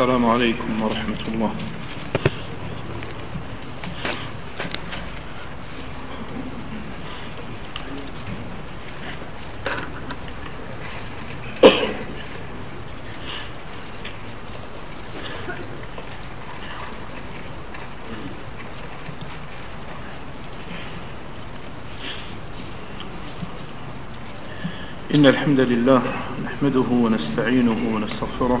السلام عليكم ورحمة الله. إن الحمد لله نحمده ونستعينه ونستغفره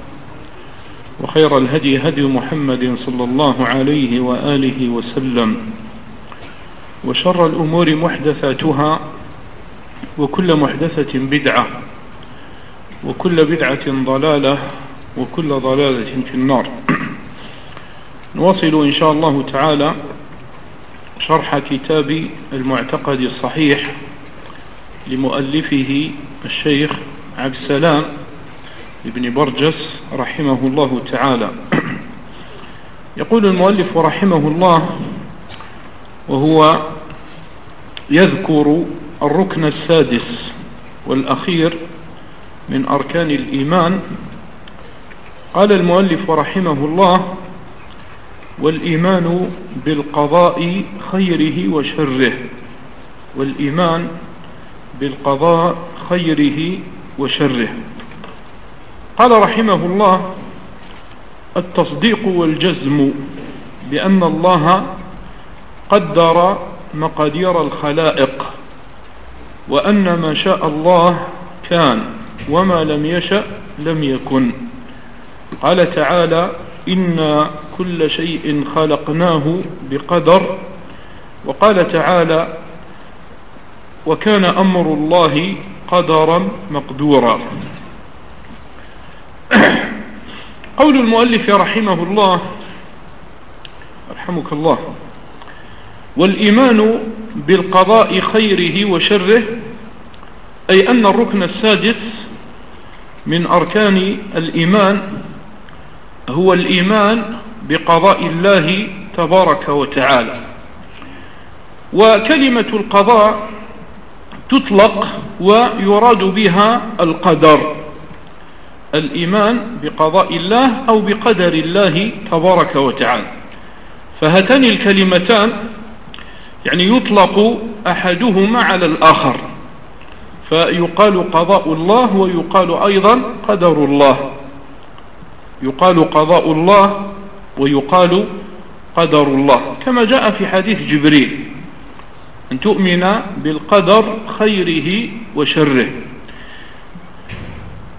وخير الهدي هدي محمد صلى الله عليه وآله وسلم وشر الأمور محدثاتها وكل محدثة بدعة وكل بدعة ضلالة وكل ضلالة في النار. نواصل إن شاء الله تعالى شرح كتاب المعتقد الصحيح لمؤلفه الشيخ عبد السلام ابن برجس رحمه الله تعالى. يقول المؤلف رحمه الله وهو يذكر الركن السادس والأخير من أركان الإيمان. قال المؤلف رحمه الله والإيمان بالقضاء خيره وشره والإيمان بالقضاء خيره وشره. قال رحمه الله التصديق والجزم بأن الله قدر مقادير الخلائق وأن ما شاء الله كان وما لم يشأ لم يكن. قال تعالى إنا كل شيء خلقناه بقدر. وقال تعالى وكان أمر الله قدرا مقدورا. قول المؤلف رحمه الله رحمك الله والإيمان بالقضاء خيره وشره أي أن الركن السادس من أركان الإيمان هو الإيمان بقضاء الله تبارك وتعالى. وكلمة القضاء تطلق ويراد بها القدر. الإيمان بقضاء الله أو بقدر الله تبارك وتعالى. فهاتان الكلمتان يعني يطلق أحدهما على الآخر. فيقال قضاء الله ويقال أيضا قدر الله. يقال قضاء الله ويقال قدر الله. كما جاء في حديث جبريل أن تؤمن بالقدر خيره وشره.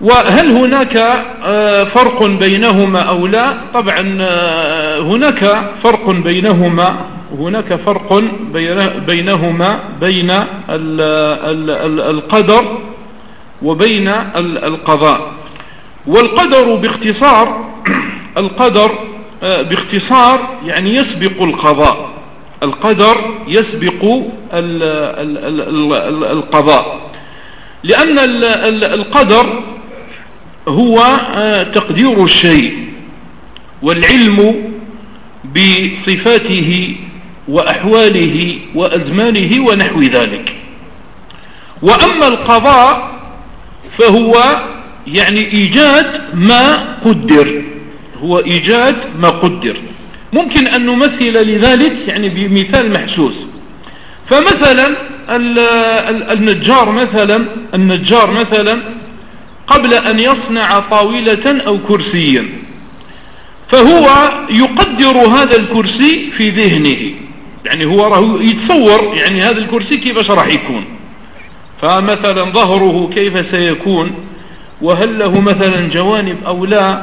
وهل هناك آه، فرق بينهما أو لا؟ طبعا آه، هناك فرق بينهما هناك فرق بينهما بين القدر وبين القضاء. والقدر باختصار القدر آه، باختصار يعني يسبق القضاء. القدر يسبق القضاء. لأن القدر هو آه، تقدير الشيء والعلم بصفاته وأحواله وأزمانه ونحو ذلك. وأما القضاء فهو يعني إيجاد ما قدر هو إيجاد ما قدر. ممكن أن نمثل لذلك يعني بمثال محسوس. فمثلا النجار مثلا النجار مثلا قبل أن يصنع طاولة أو كرسيا. فهو يقدر هذا الكرسي في ذهنه. يعني هو يتصور يعني هذا الكرسي كيفاش راح يكون. فمثلا ظهره كيف سيكون؟ وهل له مثلا جوانب أو لا؟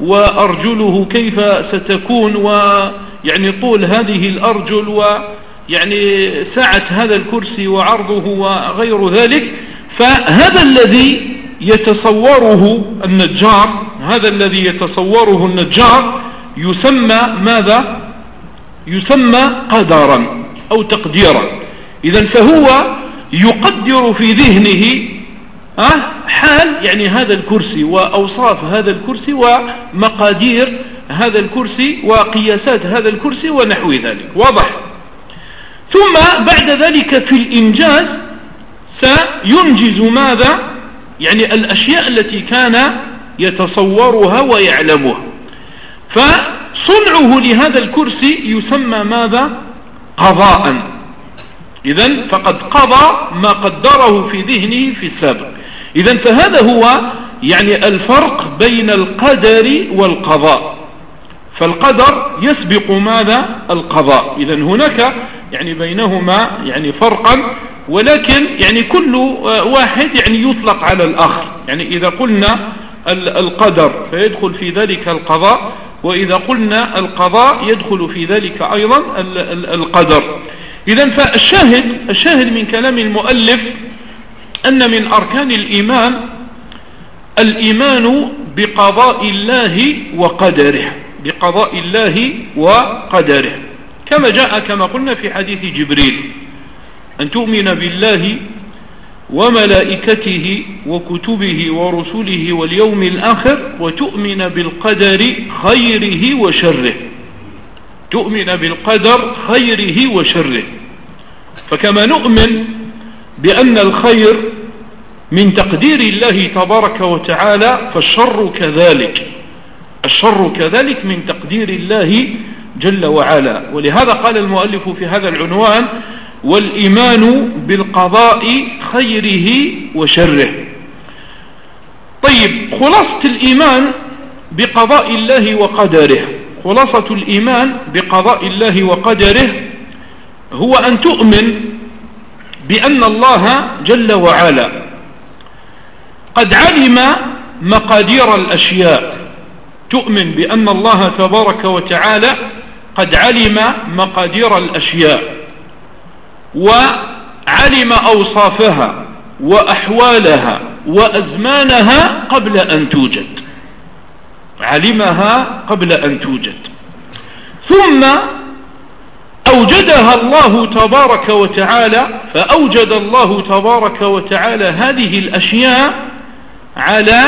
وأرجله كيف ستكون؟ ويعني طول هذه الأرجل ويعني سعة هذا الكرسي وعرضه وغير ذلك. فهذا الذي يتصوره النجار هذا الذي يتصوره النجار يسمى ماذا؟ يسمى قدرا أو تقديرا. إذا فهو يقدر في ذهنه حال يعني هذا الكرسي وأوصاف هذا الكرسي ومقادير هذا الكرسي وقياسات هذا الكرسي ونحو ذلك. واضح؟ ثم بعد ذلك في الإنجاز سينجز ماذا؟ يعني الأشياء التي كان يتصورها ويعلمها. فصنعه لهذا الكرسي يسمى ماذا؟ قضاء. إذا فقد قضى ما قدره في ذهنه في السابق. إذا فهذا هو يعني الفرق بين القدر والقضاء. فالقدر يسبق ماذا؟ القضاء. إذا هناك يعني بينهما يعني فرقا ولكن يعني كل واحد يعني يطلق على الآخر. يعني إذا قلنا القدر فيدخل في ذلك القضاء وإذا قلنا القضاء يدخل في ذلك أيضا القدر. إذا فالشاهد الشاهد من كلام المؤلف أن من أركان الإيمان الإيمان بقضاء الله وقدره بقضاء الله وقدره. كما جاء كما قلنا في حديث جبريل. أن تؤمن بالله وملائكته وكتبه ورسله واليوم الآخر وتؤمن بالقدر خيره وشره. تؤمن بالقدر خيره وشره. فكما نؤمن بأن الخير من تقدير الله تبارك وتعالى فالشر كذلك. الشر كذلك من تقدير الله جل وعلا. ولهذا قال المؤلف في هذا العنوان والإيمان بالقضاء خيره وشره. طيب خلاصة الإيمان بقضاء الله وقدره. خلاصة الإيمان بقضاء الله وقدره هو أن تؤمن بأن الله جل وعلا قد علم مقادير الأشياء. تؤمن بأن الله تبارك وتعالى قد علم مقادير الأشياء وعلم أوصافها وأحوالها وأزمانها قبل أن توجد. علمها قبل أن توجد. ثم أوجدها الله تبارك وتعالى فأوجد الله تبارك وتعالى هذه الأشياء على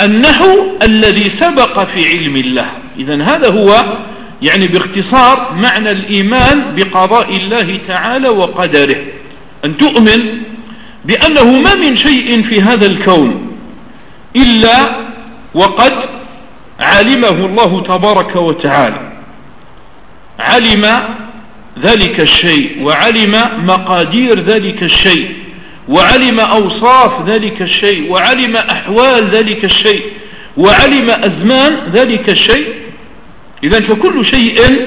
النحو الذي سبق في علم الله. إذا هذا هو يعني باختصار معنى الإيمان بقضاء الله تعالى وقدره. أن تؤمن بأنه ما من شيء في هذا الكون إلا وقد علمه الله تبارك وتعالى. علم ذلك الشيء وعلم مقادير ذلك الشيء وعلم أوصاف ذلك الشيء وعلم أحوال ذلك الشيء وعلم أزمان ذلك الشيء إذا فكل شيء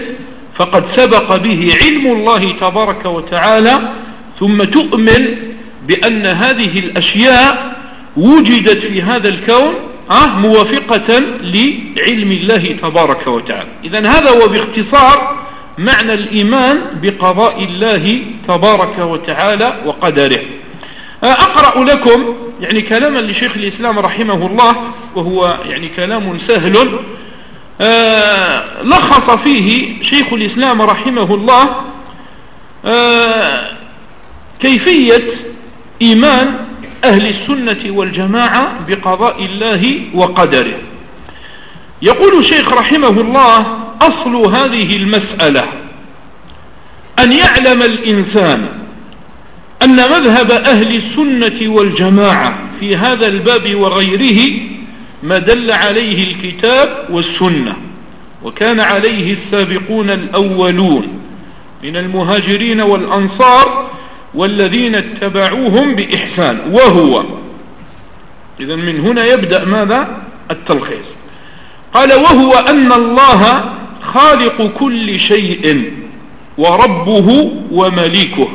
فقد سبق به علم الله تبارك وتعالى ثم تؤمن بأن هذه الأشياء وجدت في هذا الكون موافقة لعلم الله تبارك وتعالى. إذا هذا هو باختصار معنى الإيمان بقضاء الله تبارك وتعالى وقدره. أقرأ لكم يعني كلاما لشيخ الإسلام رحمه الله وهو يعني كلام سهل لخص فيه شيخ الإسلام رحمه الله كيفية إيمان أهل السنة والجماعة بقضاء الله وقدره. يقول الشيخ رحمه الله أصل هذه المسألة أن يعلم الإنسان أن مذهب أهل السنة والجماعة في هذا الباب وغيره ما دل عليه الكتاب والسنة وكان عليه السابقون الأولون من المهاجرين والأنصار والذين اتبعوهم بإحسان وهو إذا من هنا يبدأ ماذا؟ التلخيص. قال وهو أن الله خالق كل شيء وربه ومليكه.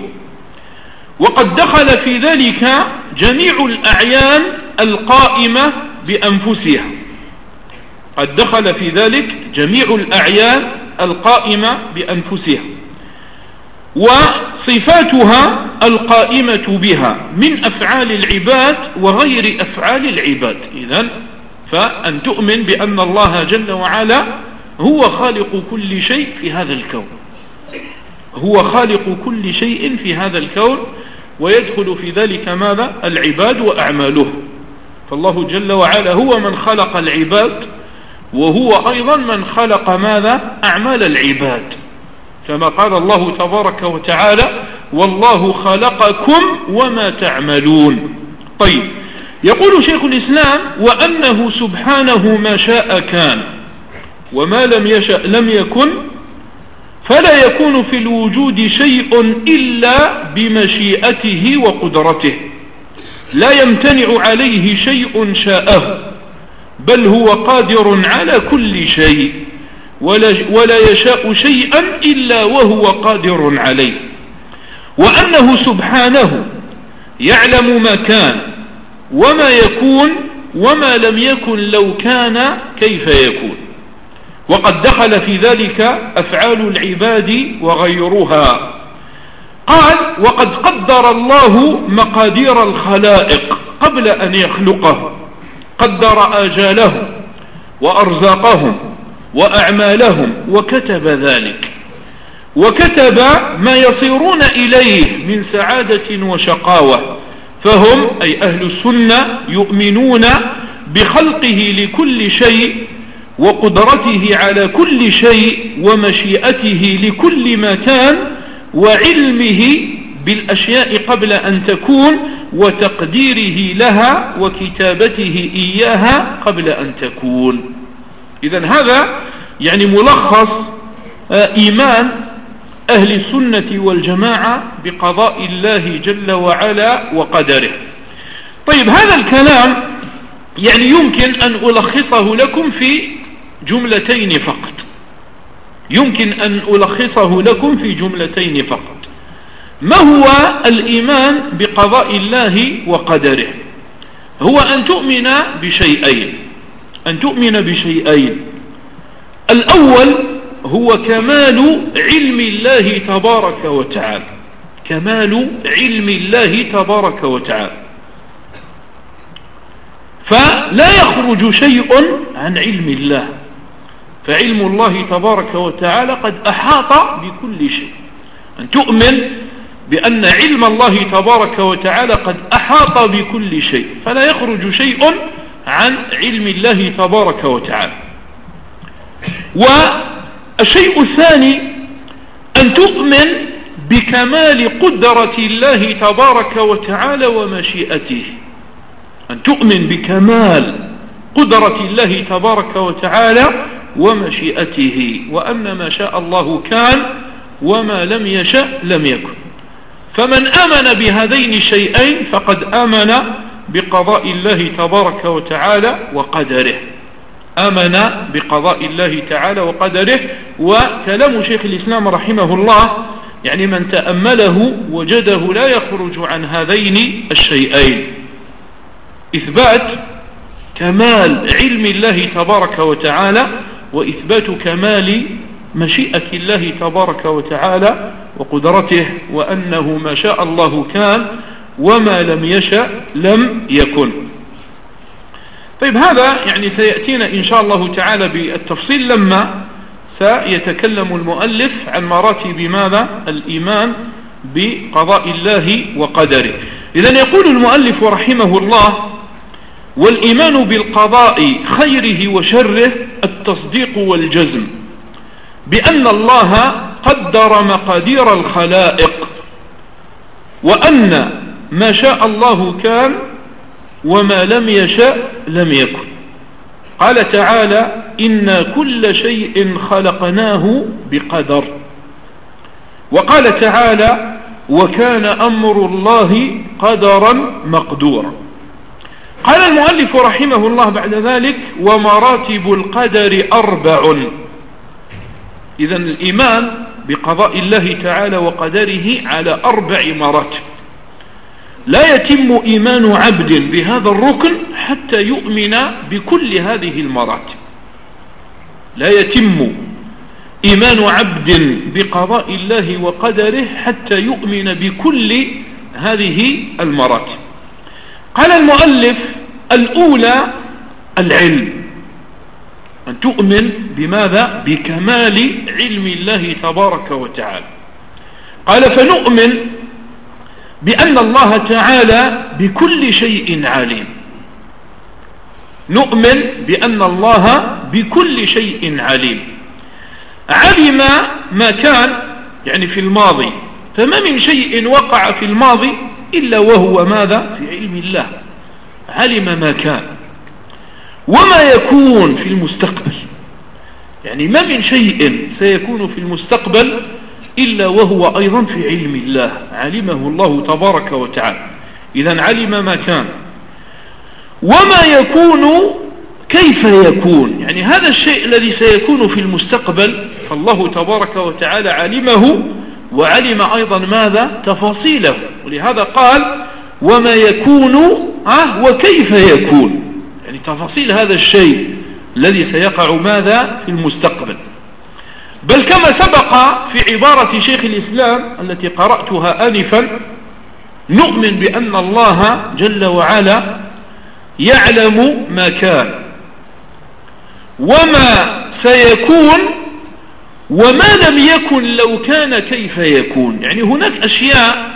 وقد دخل في ذلك جميع الأعيان القائمة بأنفسها. قد دخل في ذلك جميع الأعيان القائمة بأنفسها وصفاتها القائمة بها من أفعال العباد وغير أفعال العباد. إذن فأن تؤمن بأن الله جل وعلا هو خالق كل شيء في هذا الكون. هو خالق كل شيء في هذا الكون ويدخل في ذلك ماذا؟ العباد وأعماله. فالله جل وعلا هو من خلق العباد وهو أيضا من خلق ماذا؟ أعمال العباد. كما قال الله تبارك وتعالى والله خلقكم وما تعملون طيب يقول شيخ الإسلام وأنه سبحانه ما شاء كان وما لم يشأ لم يكن فلا يكون في الوجود شيء إلا بمشيئته وقدرته لا يمتنع عليه شيء شاءه بل هو قادر على كل شيء ولا, ولا يشاء شيئا إلا وهو قادر عليه. وأنه سبحانه يعلم ما كان وما يكون وما لم يكن لو كان كيف يكون. وقد دخل في ذلك أفعال العباد وغيرها. قال وقد قدر الله مقادير الخلائق قبل أن يخلقه. قدر آجالهم وأرزاقهم وأعمالهم وكتب ذلك. وكتب ما يصيرون إليه من سعادة وشقاوة. فهم أي أهل السنة يؤمنون بخلقه لكل شيء وقدرته على كل شيء ومشيئته لكل مكان وعلمه بالأشياء قبل أن تكون وتقديره لها وكتابته إياها قبل أن تكون. إذا هذا يعني ملخص آه، إيمان أهل السنة والجماعة بقضاء الله جل وعلا وقدره. طيب هذا الكلام يعني يمكن أن ألخصه لكم في جملتين فقط. يمكن أن ألخصه لكم في جملتين فقط. ما هو الإيمان بقضاء الله وقدره؟ هو أن تؤمن بشيئين. أن تؤمن بشيئين. الأول هو كمال علم الله تبارك وتعالى. كمال علم الله تبارك وتعالى. فلا يخرج شيء عن علم الله. فعلم الله تبارك وتعالى قد أحاط بكل شيء. أن تؤمن بأن علم الله تبارك وتعالى قد أحاط بكل شيء. فلا يخرج شيء عن علم الله تبارك وتعالى. والشيء الثاني أن تؤمن بكمال قدرة الله تبارك وتعالى ومشيئته. أن تؤمن بكمال قدرة الله تبارك وتعالى ومشيئته وأن ما شاء الله كان وما لم يشأ لم يكن. فمن آمن بهذين الشيئين فقد آمن بقضاء الله تبارك وتعالى وقدره. آمن بقضاء الله تعالى وقدره. وكلام شيخ الإسلام رحمه الله يعني من تأمله وجده لا يخرج عن هذين الشيئين. إثبات كمال علم الله تبارك وتعالى وإثبات كمال مشيئة الله تبارك وتعالى وقدرته وأنه ما شاء الله كان وما لم يشأ لم يكن. طيب هذا يعني سيأتينا إن شاء الله تعالى بالتفصيل لما سيتكلم المؤلف عن مراتب ماذا؟ الإيمان بقضاء الله وقدره. إذا يقول المؤلف رحمه الله والإيمان بالقضاء خيره وشره التصديق والجزم بأن الله قدر مقادير الخلائق وأن ما شاء الله كان وما لم يشاء لم يكن. قال تعالى إنا كل شيء خلقناه بقدر. وقال تعالى وكان أمر الله قدرا مقدورا قال المؤلف رحمه الله بعد ذلك ومراتب القدر أربع. إذا الإيمان بقضاء الله تعالى وقدره على أربع مراتب. لا يتم إيمان عبد بهذا الركن حتى يؤمن بكل هذه المراتب. لا يتم إيمان عبد بقضاء الله وقدره حتى يؤمن بكل هذه المراتب. قال المؤلف الأولى العلم. أن تؤمن بماذا؟ بكمال علم الله تبارك وتعالى. قال فنؤمن بأن الله تعالى بكل شيء عليم. نؤمن بأن الله بكل شيء عليم. علم ما كان يعني في الماضي. فما من شيء وقع في الماضي إلا وهو ماذا؟ في علم الله. علم ما كان. وما يكون في المستقبل. يعني ما من شيء سيكون في المستقبل إلا وهو أيضا في علم الله. علمه الله تبارك وتعالى. إذا علم ما كان. وما يكون كيف يكون؟ يعني هذا الشيء الذي سيكون في المستقبل فالله تبارك وتعالى علمه وعلم أيضا ماذا؟ تفاصيله. ولهذا قال وما يكون ها وكيف يكون؟ يعني تفاصيل هذا الشيء الذي سيقع ماذا؟ في المستقبل. بل كما سبق في عبارة شيخ الإسلام التي قرأتها آنفا نؤمن بأن الله جل وعلا يعلم ما كان. وما سيكون وما لم يكن لو كان كيف يكون. يعني هناك أشياء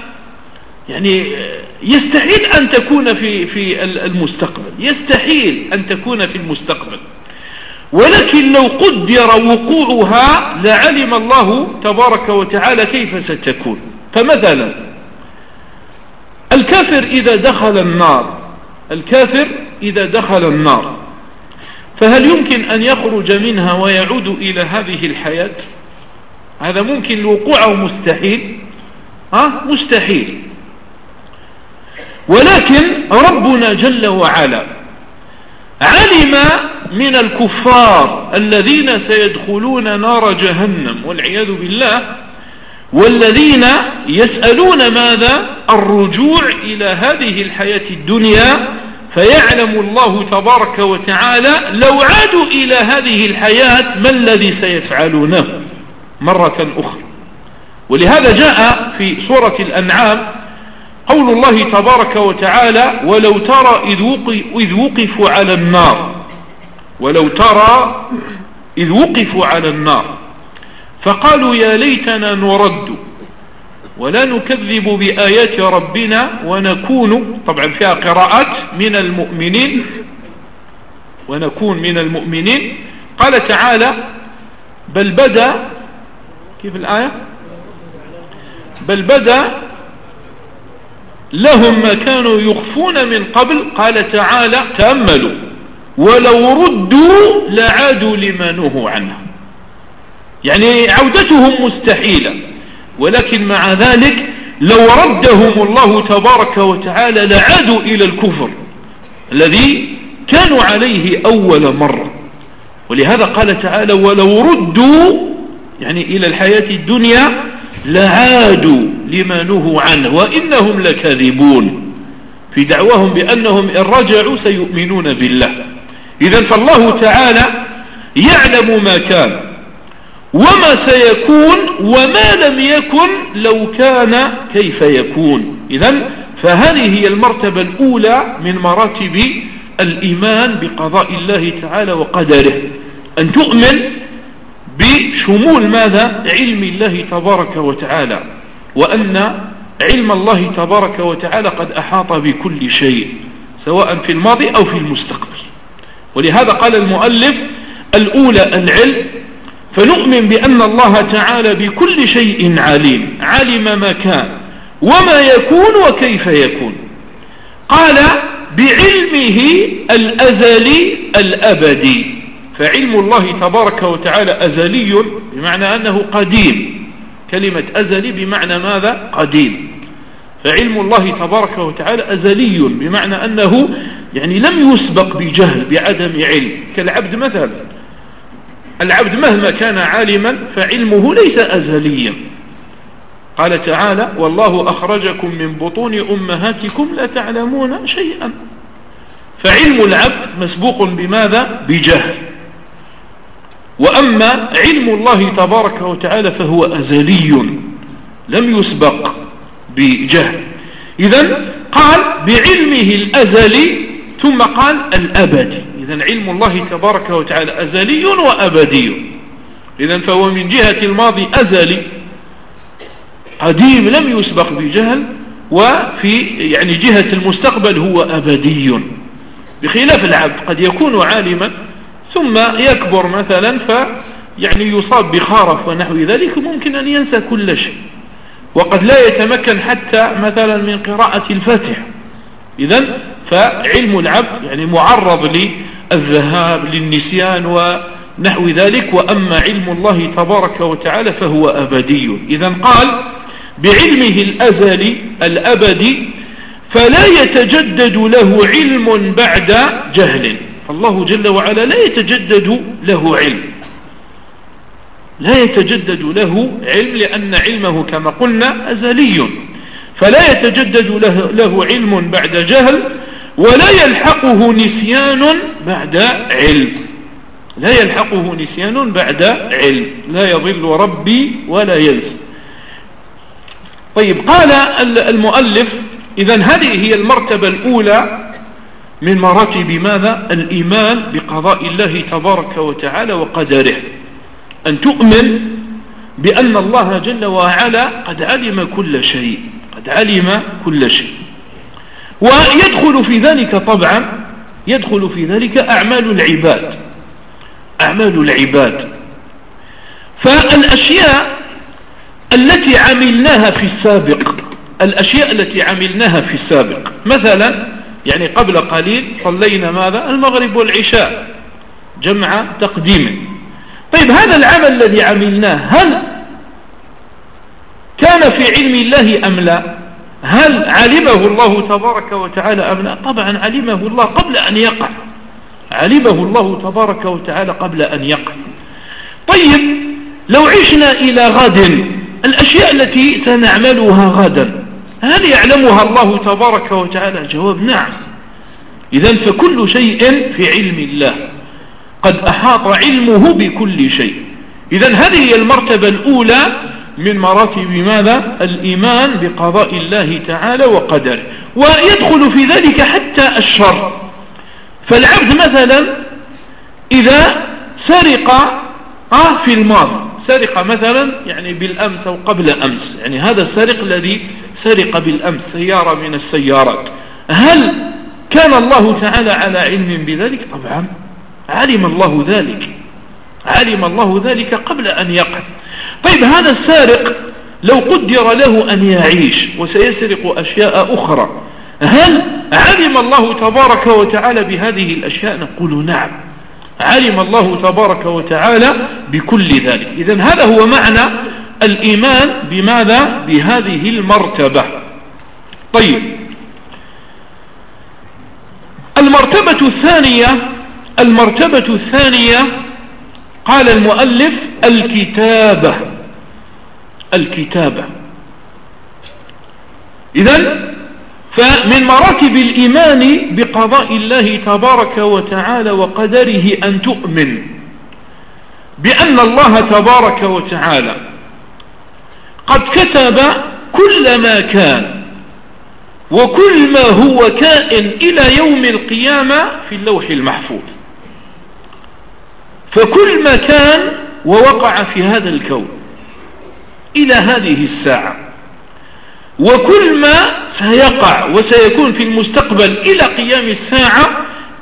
يعني يستحيل أن تكون في في المستقبل. يستحيل أن تكون في المستقبل. ولكن لو قدر وقوعها لعلم الله تبارك وتعالى كيف ستكون. فمثلا الكافر إذا دخل النار. الكافر إذا دخل النار. فهل يمكن أن يخرج منها ويعود إلى هذه الحياة؟ هذا ممكن الوقوع مستحيل. ها؟ مستحيل. ولكن ربنا جل وعلا علم من الكفار الذين سيدخلون نار جهنم والعياذ بالله والذين يسألون ماذا؟ الرجوع إلى هذه الحياة الدنيا فيعلم الله تبارك وتعالى لو عادوا إلى هذه الحياة ما الذي سيفعلونه مرة أخرى. ولهذا جاء في سورة الأنعام قول الله تبارك وتعالى ولو ترى إذ وقفوا على النار. ولو ترى إذ وقفوا على النار. فقالوا يا ليتنا نرد. ولا نكذب بآيات ربنا ونكون طبعا فيها قراءات من المؤمنين ونكون من المؤمنين. قال تعالى بل بدا كيف الآية؟ بل بدا لهم ما كانوا يخفون من قبل. قال تعالى تأملوا ولو ردوا لعادوا لما نهوا عنه. يعني عودتهم مستحيلة. ولكن مع ذلك لو ردهم الله تبارك وتعالى لعادوا إلى الكفر الذي كانوا عليه أول مرة. ولهذا قال تعالى ولو ردوا يعني إلى الحياة الدنيا لعادوا لما نهوا عنه وإنهم لكاذبون. في دعواهم بأنهم إن رجعوا سيؤمنون بالله. إذا فالله تعالى يعلم ما كان. وما سيكون وما لم يكن لو كان كيف يكون. إذا فهذه هي المرتبة الأولى من مراتب الإيمان بقضاء الله تعالى وقدره. أن تؤمن بشمول ماذا؟ علم الله تبارك وتعالى وأن علم الله تبارك وتعالى قد أحاط بكل شيء سواء في الماضي أو في المستقبل. ولهذا قال المؤلف الأولى العلم فنؤمن بأن الله تعالى بكل شيء عليم علم ما كان وما يكون وكيف يكون. قال بعلمه الأزلي الأبدي. فعلم الله تبارك وتعالى أزلي بمعنى أنه قديم. كلمة أزلي بمعنى ماذا؟ قديم. فعلم الله تبارك وتعالى أزلي بمعنى أنه يعني لم يسبق بجهل بعدم علم. كالعبد مثلا. العبد مهما كان عالما فعلمه ليس أزليا. قال تعالى والله أخرجكم من بطون أمهاتكم لا تعلمون شيئا. فعلم العبد مسبوق بماذا؟ بجهل. وأما علم الله تبارك وتعالى فهو أزلي لم يسبق بجهل. إذا قال بعلمه الأزلي ثم قال الأبدي. إذا علم الله تبارك وتعالى أزلي وأبدي. إذا فهو من جهة الماضي أزلي. قديم لم يسبق بجهل وفي يعني جهة المستقبل هو أبدي. بخلاف العبد قد يكون عالما ثم يكبر مثلا ف يعني يصاب بخارف ونحو ذلك ممكن أن ينسى كل شيء. وقد لا يتمكن حتى مثلا من قراءة الفاتحة إذا فعلم العبد يعني معرض للذهاب للنسيان ونحو ذلك وأما علم الله تبارك وتعالى فهو أبدي. إذا قال بعلمه الأزلي الأبدي فلا يتجدد له علم بعد جهل. فالله جل وعلا لا يتجدد له علم. لا يتجدد له علم لأن علمه كما قلنا أزلي. فلا يتجدد له, له علم بعد جهل ولا يلحقه نسيان بعد علم. لا يلحقه نسيان بعد علم. لا يضل ربي ولا ينسى. طيب قال المؤلف إذا هذه هي المرتبة الأولى من مراتب ماذا؟ الإيمان بقضاء الله تبارك وتعالى وقدره. أن تؤمن بأن الله جل وعلا قد علم كل شيء. قد علم كل شيء. ويدخل في ذلك طبعا يدخل في ذلك أعمال العباد. أعمال العباد. فالأشياء التي عملناها في السابق الأشياء التي عملناها في السابق مثلا يعني قبل قليل صلينا ماذا؟ المغرب والعشاء جمع تقديم. طيب هذا العمل الذي عملناه هل كان في علم الله أم لا؟ هل علمه الله تبارك وتعالى أم لا؟ طبعا علمه الله قبل أن يقع. علمه الله تبارك وتعالى قبل أن يقع. طيب لو عشنا إلى غد الأشياء التي سنعملها غدا هل يعلمها الله تبارك وتعالى؟ جواب نعم. إذا فكل شيء في علم الله. قد أحاط علمه بكل شيء. إذا هذه هي المرتبة الأولى من مراتب ماذا؟ الإيمان بقضاء الله تعالى وقدره. ويدخل في ذلك حتى الشر. فالعبد مثلا إذا سرق آه في الماضي سرق مثلا يعني بالأمس أو قبل أمس. يعني هذا السرق الذي سرق بالأمس سيارة من السيارات. هل كان الله تعالى على علم بذلك؟ طبعا. علم الله ذلك. علم الله ذلك قبل أن يقع. طيب هذا السارق لو قدر له أن يعيش وسيسرق أشياء أخرى هل علم الله تبارك وتعالى بهذه الأشياء؟ نقول نعم. علم الله تبارك وتعالى بكل ذلك. إذا هذا هو معنى الإيمان بماذا؟ بهذه المرتبة. طيب المرتبة الثانية المرتبة الثانية قال المؤلف الكتابة. الكتابة. إذن فمن مراتب الإيمان بقضاء الله تبارك وتعالى وقدره أن تؤمن بأن الله تبارك وتعالى قد كتب كل ما كان وكل ما هو كائن إلى يوم القيامة في اللوح المحفوظ. فكل ما كان ووقع في هذا الكون إلى هذه الساعة وكل ما سيقع وسيكون في المستقبل إلى قيام الساعة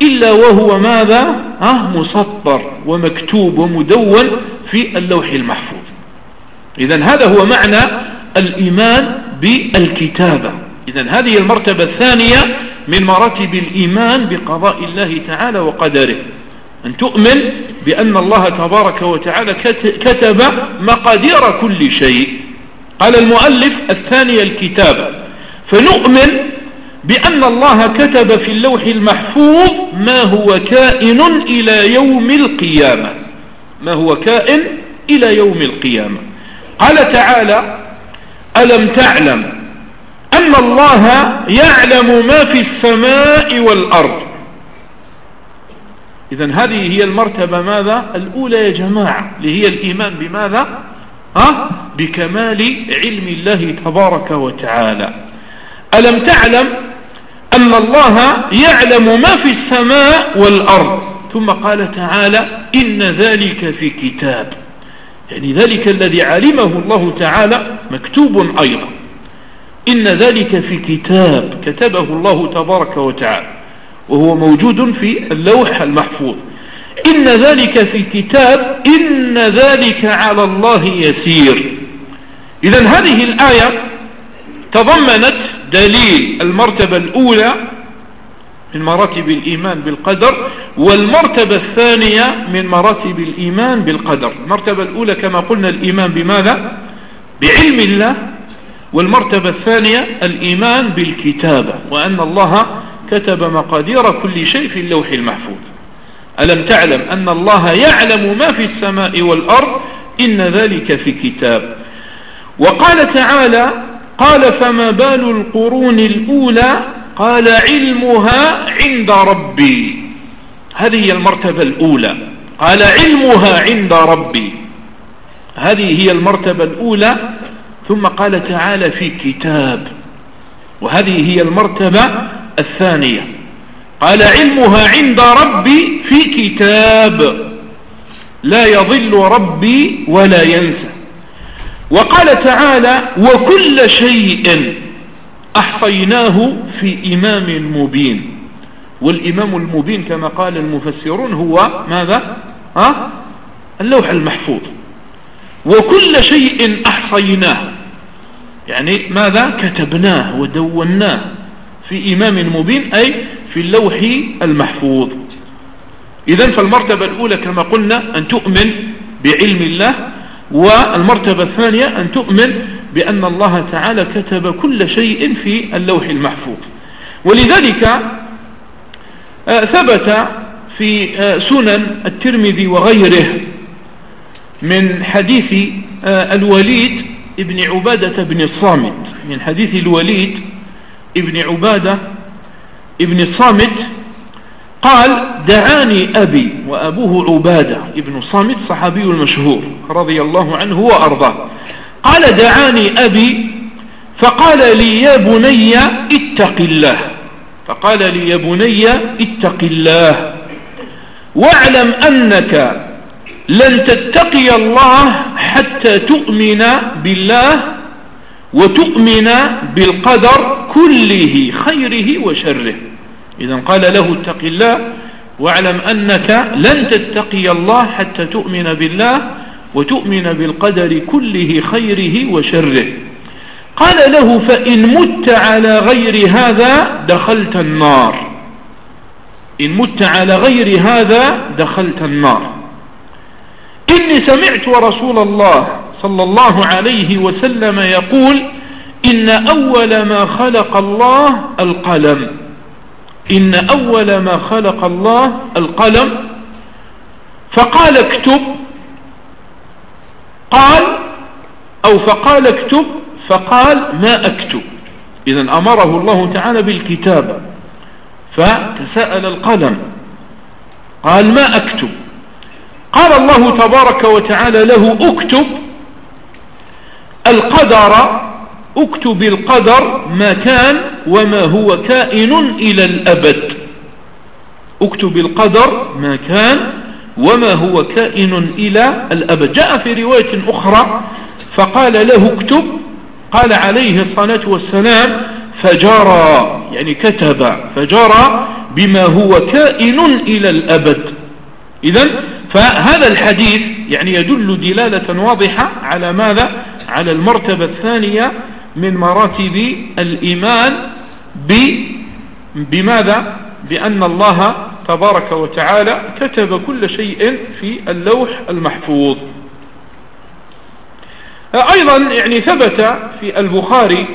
إلا وهو ماذا؟ ها؟ مسطر ومكتوب ومدون في اللوح المحفوظ. إذا هذا هو معنى الإيمان بالكتابة. إذا هذه المرتبة الثانية من مراتب الإيمان بقضاء الله تعالى وقدره. أن تؤمن بأن الله تبارك وتعالى كتب مقادير كل شيء. قال المؤلف الثانية الكتابة فنؤمن بأن الله كتب في اللوح المحفوظ ما هو كائن إلى يوم القيامة. ما هو كائن إلى يوم القيامة. قال تعالى ألم تعلم أن الله يعلم ما في السماء والأرض؟ إذا هذه هي المرتبة ماذا؟ الأولى يا جماعة اللي هي الإيمان بماذا؟ ها؟ بكمال علم الله تبارك وتعالى. ألم تعلم أن الله يعلم ما في السماء والأرض؟ ثم قال تعالى إن ذلك في كتاب. يعني ذلك الذي علمه الله تعالى مكتوب أيضا. إن ذلك في كتاب كتبه الله تبارك وتعالى. وهو موجود في اللوح المحفوظ. إن ذلك في كتاب إن ذلك على الله يسير. إذا هذه الآية تضمنت دليل المرتبة الأولى من مراتب الإيمان بالقدر والمرتبة الثانية من مراتب الإيمان بالقدر. المرتبة الأولى كما قلنا الإيمان بماذا؟ بعلم الله. والمرتبة الثانية الإيمان بالكتابة وأن الله كتب مقادير كل شيء في اللوح المحفوظ. ألم تعلم أن الله يعلم ما في السماء والأرض؟ إن ذلك في كتاب. وقال تعالى قال فما بال القرون الأولى؟ قال علمها عند ربي. هذه هي المرتبة الأولى. قال علمها عند ربي. هذه هي المرتبة الأولى. ثم قال تعالى في كتاب. وهذه هي المرتبة الثانية قال علمها عند ربي في كتاب لا يضل ربي ولا ينسى. وقال تعالى وكل شيء أحصيناه في إمام مبين. والإمام المبين كما قال المفسرون هو ماذا؟ ها؟ اللوح المحفوظ. وكل شيء أحصيناه يعني ماذا؟ كتبناه ودوناه. في إمام مبين أي في اللوح المحفوظ. إذا فالمرتبة الأولى كما قلنا أن تؤمن بعلم الله والمرتبة الثانية أن تؤمن بأن الله تعالى كتب كل شيء في اللوح المحفوظ. ولذلك آه، ثبت في آه، سنن الترمذي وغيره من حديث آه، الوليد ابن عبادة بن الصامت من حديث الوليد ابن عبادة ابن الصامت قال دعاني أبي وأبوه عبادة ابن الصامت صحابي المشهور رضي الله عنه وأرضاه. قال دعاني أبي فقال لي يا بني اتق الله. فقال لي يا بني اتق الله. واعلم أنك لن تتقي الله حتى تؤمن بالله وتؤمن بالقدر كله خيره وشره. إذا قال له اتق الله واعلم أنك لن تتقي الله حتى تؤمن بالله وتؤمن بالقدر كله خيره وشره. قال له فإن مت على غير هذا دخلت النار. إن مت على غير هذا دخلت النار. إني سمعت رسول الله صلى الله عليه وسلم يقول إن أول ما خلق الله القلم. إن أول ما خلق الله القلم. فقال اكتب. قال أو فقال اكتب. فقال ما أكتب. إذا أمره الله تعالى بالكتابة. فتساءل القلم. قال ما أكتب. قال الله تبارك وتعالى له اكتب. القدر اكتب القدر ما كان وما هو كائن إلى الأبد. اكتب القدر ما كان وما هو كائن إلى الأبد. جاء في رواية أخرى فقال له اكتب قال عليه الصلاة والسلام فجرى يعني كتب فجرى بما هو كائن إلى الأبد. إذا فهذا الحديث يعني يدل دلالة واضحة على ماذا؟ على المرتبة الثانية من مراتب الإيمان بماذا؟ بأن الله تبارك وتعالى كتب كل شيء في اللوح المحفوظ. أيضا يعني ثبت في البخاري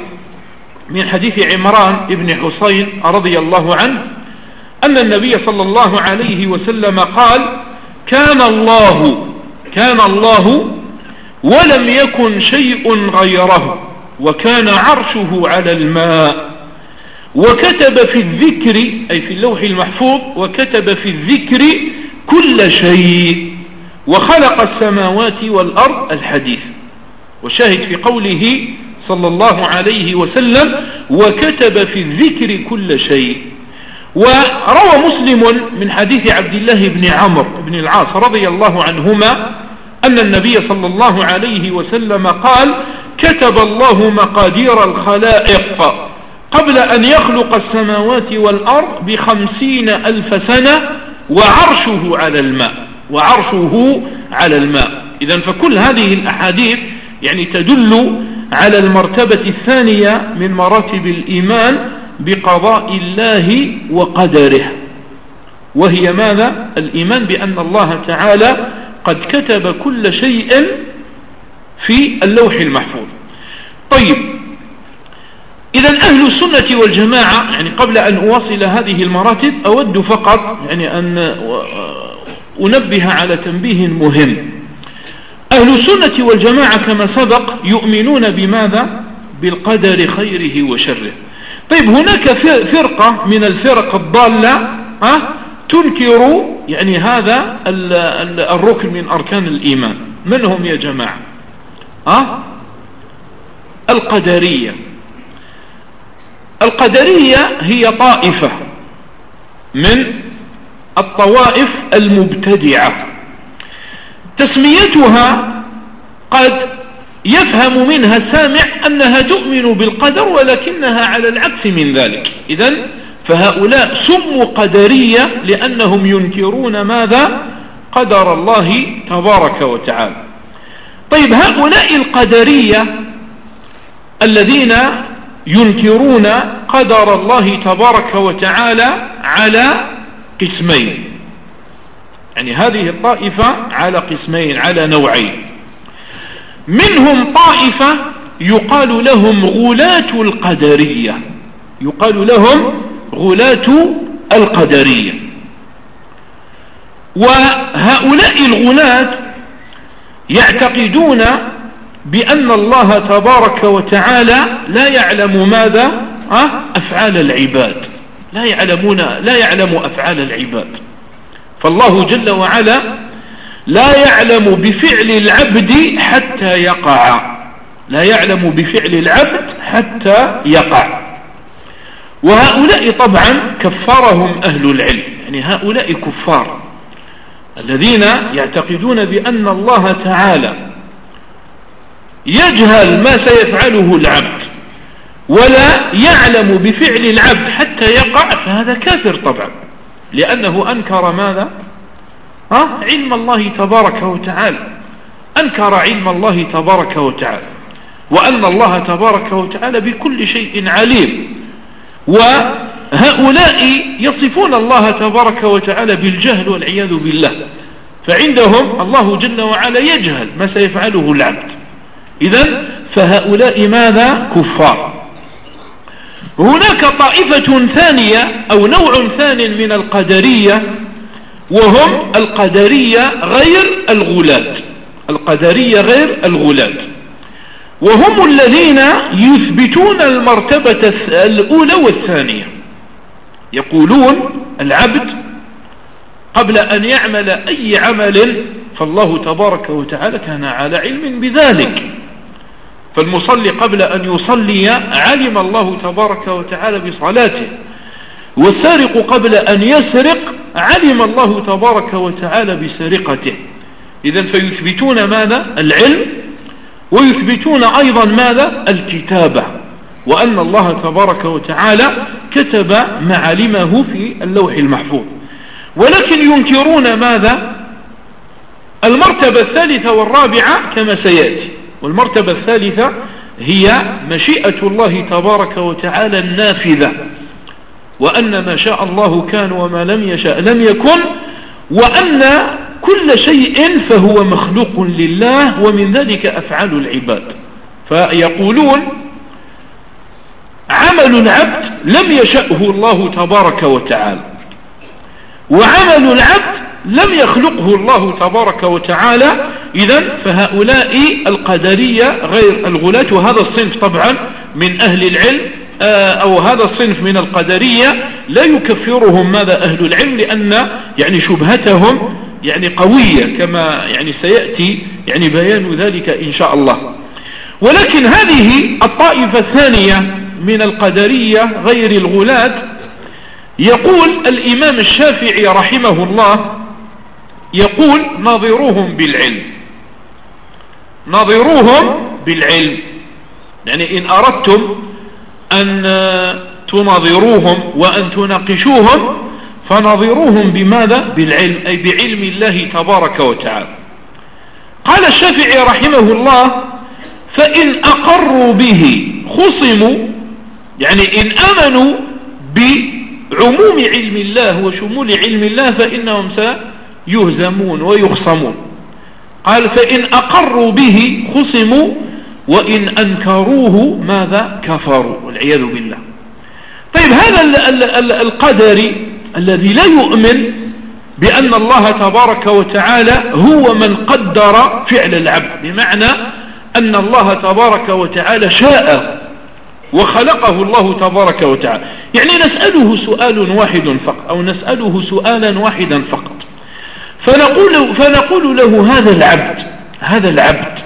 من حديث عمران بن حسين رضي الله عنه أن النبي صلى الله عليه وسلم قال كان الله كان الله ولم يكن شيء غيره. وكان عرشه على الماء وكتب في الذكر أي في اللوح المحفوظ وكتب في الذكر كل شيء وخلق السماوات والأرض الحديث. وشاهد في قوله صلى الله عليه وسلم وكتب في الذكر كل شيء. وروى مسلم من حديث عبد الله بن عمرو بن العاص رضي الله عنهما أن النبي صلى الله عليه وسلم قال كتب الله مقادير الخلائق قبل أن يخلق السماوات والأرض بخمسين ألف سنة وعرشه على الماء وعرشه على الماء. إذا فكل هذه الأحاديث يعني تدل على المرتبة الثانية من مراتب الإيمان بقضاء الله وقدره وهي ماذا؟ الإيمان بأن الله تعالى قد كتب كل شيء في اللوح المحفوظ. طيب إذا أهل السنة والجماعة يعني قبل أن أواصل هذه المراتب أود فقط يعني أن أنبه على تنبيه مهم. أهل السنة والجماعة كما سبق يؤمنون بماذا؟ بالقدر خيره وشره. طيب هناك فرقة من الفرق الضالة ها؟ تنكر يعني هذا الركن من أركان الإيمان. من هم يا جماعة؟ ها؟ القدرية. القدرية هي طائفة من الطوائف المبتدعة. تسميتها قد يفهم منها السامع أنها تؤمن بالقدر ولكنها على العكس من ذلك. إذا فهؤلاء سموا قدرية لأنهم ينكرون ماذا؟ قدر الله تبارك وتعالى. طيب هؤلاء القدرية الذين ينكرون قدر الله تبارك وتعالى على قسمين. يعني هذه الطائفة على قسمين على نوعين. منهم طائفة يقال لهم غلاة القدرية يقال لهم غلاة القدرية. وهؤلاء الغلاة يعتقدون بأن الله تبارك وتعالى لا يعلم ماذا؟ أفعال العباد. لا يعلمون لا يعلم أفعال العباد. فالله جل وعلا لا يعلم بفعل العبد حتى يقع. لا يعلم بفعل العبد حتى يقع. وهؤلاء طبعا كفرهم أهل العلم. يعني هؤلاء كفار الذين يعتقدون بأن الله تعالى يجهل ما سيفعله العبد ولا يعلم بفعل العبد حتى يقع فهذا كافر طبعا. لأنه أنكر ماذا؟ ها؟ علم الله تبارك وتعالى. أنكر علم الله تبارك وتعالى. وأن الله تبارك وتعالى بكل شيء عليم. وهؤلاء يصفون الله تبارك وتعالى بالجهل والعياذ بالله. فعندهم الله جل وعلا يجهل ما سيفعله العبد. إذا فهؤلاء ماذا؟ كفار. هناك طائفة ثانية أو نوع ثان من القدرية وهم القدرية غير الغلاة القدرية غير الغلاة وهم الذين يثبتون المرتبة الأولى والثانية. يقولون العبد قبل أن يعمل أي عمل فالله تبارك وتعالى كان على علم بذلك. فالمصلي قبل أن يصلي علم الله تبارك وتعالى بصلاته. والسارق قبل أن يسرق علم الله تبارك وتعالى بسرقته. إذا فيثبتون ماذا؟ العلم ويثبتون أيضا ماذا؟ الكتابة وأن الله تبارك وتعالى كتب معالمه في اللوح المحفوظ. ولكن ينكرون ماذا؟ المرتبة الثالثة والرابعة كما سيأتي. والمرتبة الثالثة هي مشيئة الله تبارك وتعالى النافذة وأن ما شاء الله كان وما لم يشاء لم يكن وأن كل شيء فهو مخلوق لله ومن ذلك أفعال العباد. فيقولون عمل العبد لم يشأه الله تبارك وتعالى. وعمل العبد لم يخلقه الله تبارك وتعالى. إذا فهؤلاء القدرية غير الغلاة وهذا الصنف طبعا من أهل العلم آه، أو هذا الصنف من القدرية لا يكفرهم ماذا أهل العلم لأن يعني شبهتهم يعني قوية كما يعني سيأتي يعني بيان ذلك إن شاء الله. ولكن هذه الطائفة الثانية من القدرية غير الغلاة يقول الإمام الشافعي رحمه الله يقول نظروهم بالعلم. نظروهم بالعلم. يعني إن أردتم أن تنظروهم وأن تناقشوهم فنظروهم بماذا؟ بالعلم أي بعلم الله تبارك وتعالى. قال الشافعي رحمه الله فإن أقروا به خصموا يعني إن أمنوا بعموم علم الله وشمول علم الله فإنهم سيهزمون ويخصمون. قال فإن أقروا به خصموا وإن أنكروه ماذا؟ كفروا والعياذ بالله. طيب هذا القدري الذي لا يؤمن بأن الله تبارك وتعالى هو من قدر فعل العبد. بمعنى أن الله تبارك وتعالى شاء وخلقه الله تبارك وتعالى. يعني نسأله سؤال واحد فقط أو نسأله سؤالا واحدا فقط. فنقول, فنقول له هذا العبد هذا العبد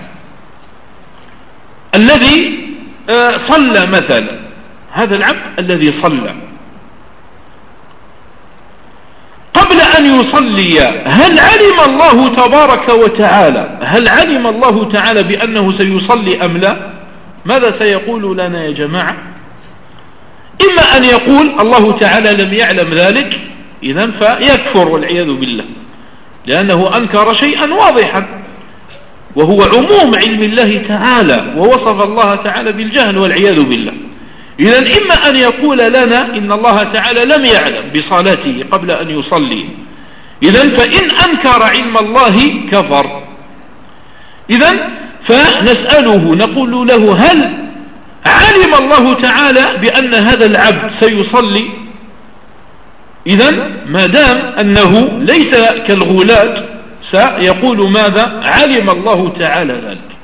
الذي آه، صلى مثلا هذا العبد الذي صلى. قبل أن يصلي هل علم الله تبارك وتعالى؟ هل علم الله تعالى بأنه سيصلي أم لا؟ ماذا سيقول لنا يا جماعة؟ إما أن يقول الله تعالى لم يعلم ذلك إذا فيكفر والعياذ بالله لأنه أنكر شيئا واضحا وهو عموم علم الله تعالى ووصف الله تعالى بالجهل والعياذ بالله. إذا إما أن يقول لنا إن الله تعالى لم يعلم بصلاته قبل أن يصلي. إذا فإن أنكر علم الله كفر. إذا فنسأله نقول له هل علم الله تعالى بأن هذا العبد سيصلي؟ إذا ما دام أنه ليس كالغلاة سيقول ماذا؟ علم الله تعالى ذلك.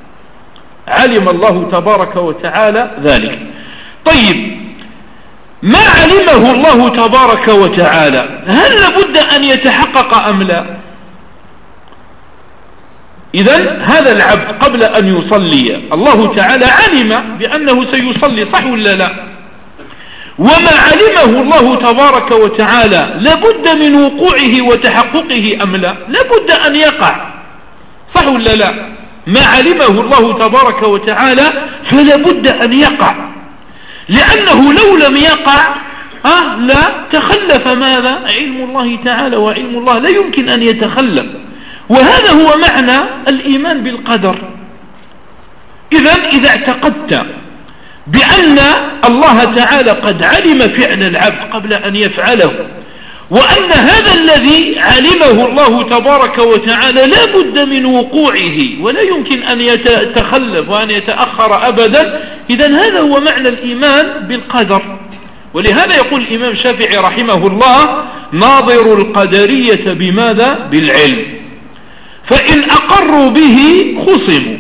علم الله تبارك وتعالى ذلك. طيب ما علمه الله تبارك وتعالى؟ هل لابد أن يتحقق أم لا؟ إذا هذا العبد قبل أن يصلي الله تعالى علم بأنه سيصلي صح ولا لا؟ وما علمه الله تبارك وتعالى لابد من وقوعه وتحققه أم لا؟ لابد أن يقع صح ولا لا؟ ما علمه الله تبارك وتعالى فلابد أن يقع. لأنه لو لم يقع آه لا تخلف ماذا؟ علم الله تعالى وعلم الله. لا يمكن أن يتخلف. وهذا هو معنى الإيمان بالقدر. إذا إذا اعتقدت بأن الله تعالى قد علم فعل العبد قبل أن يفعله وأن هذا الذي علمه الله تبارك وتعالى لا بد من وقوعه ولا يمكن أن يتخلف وأن يتأخر أبدا. إذا هذا هو معنى الإيمان بالقدر. ولهذا يقول الإمام الشافعي رحمه الله ناظر القدرية بماذا؟ بالعلم. فإن أقروا به خصموا.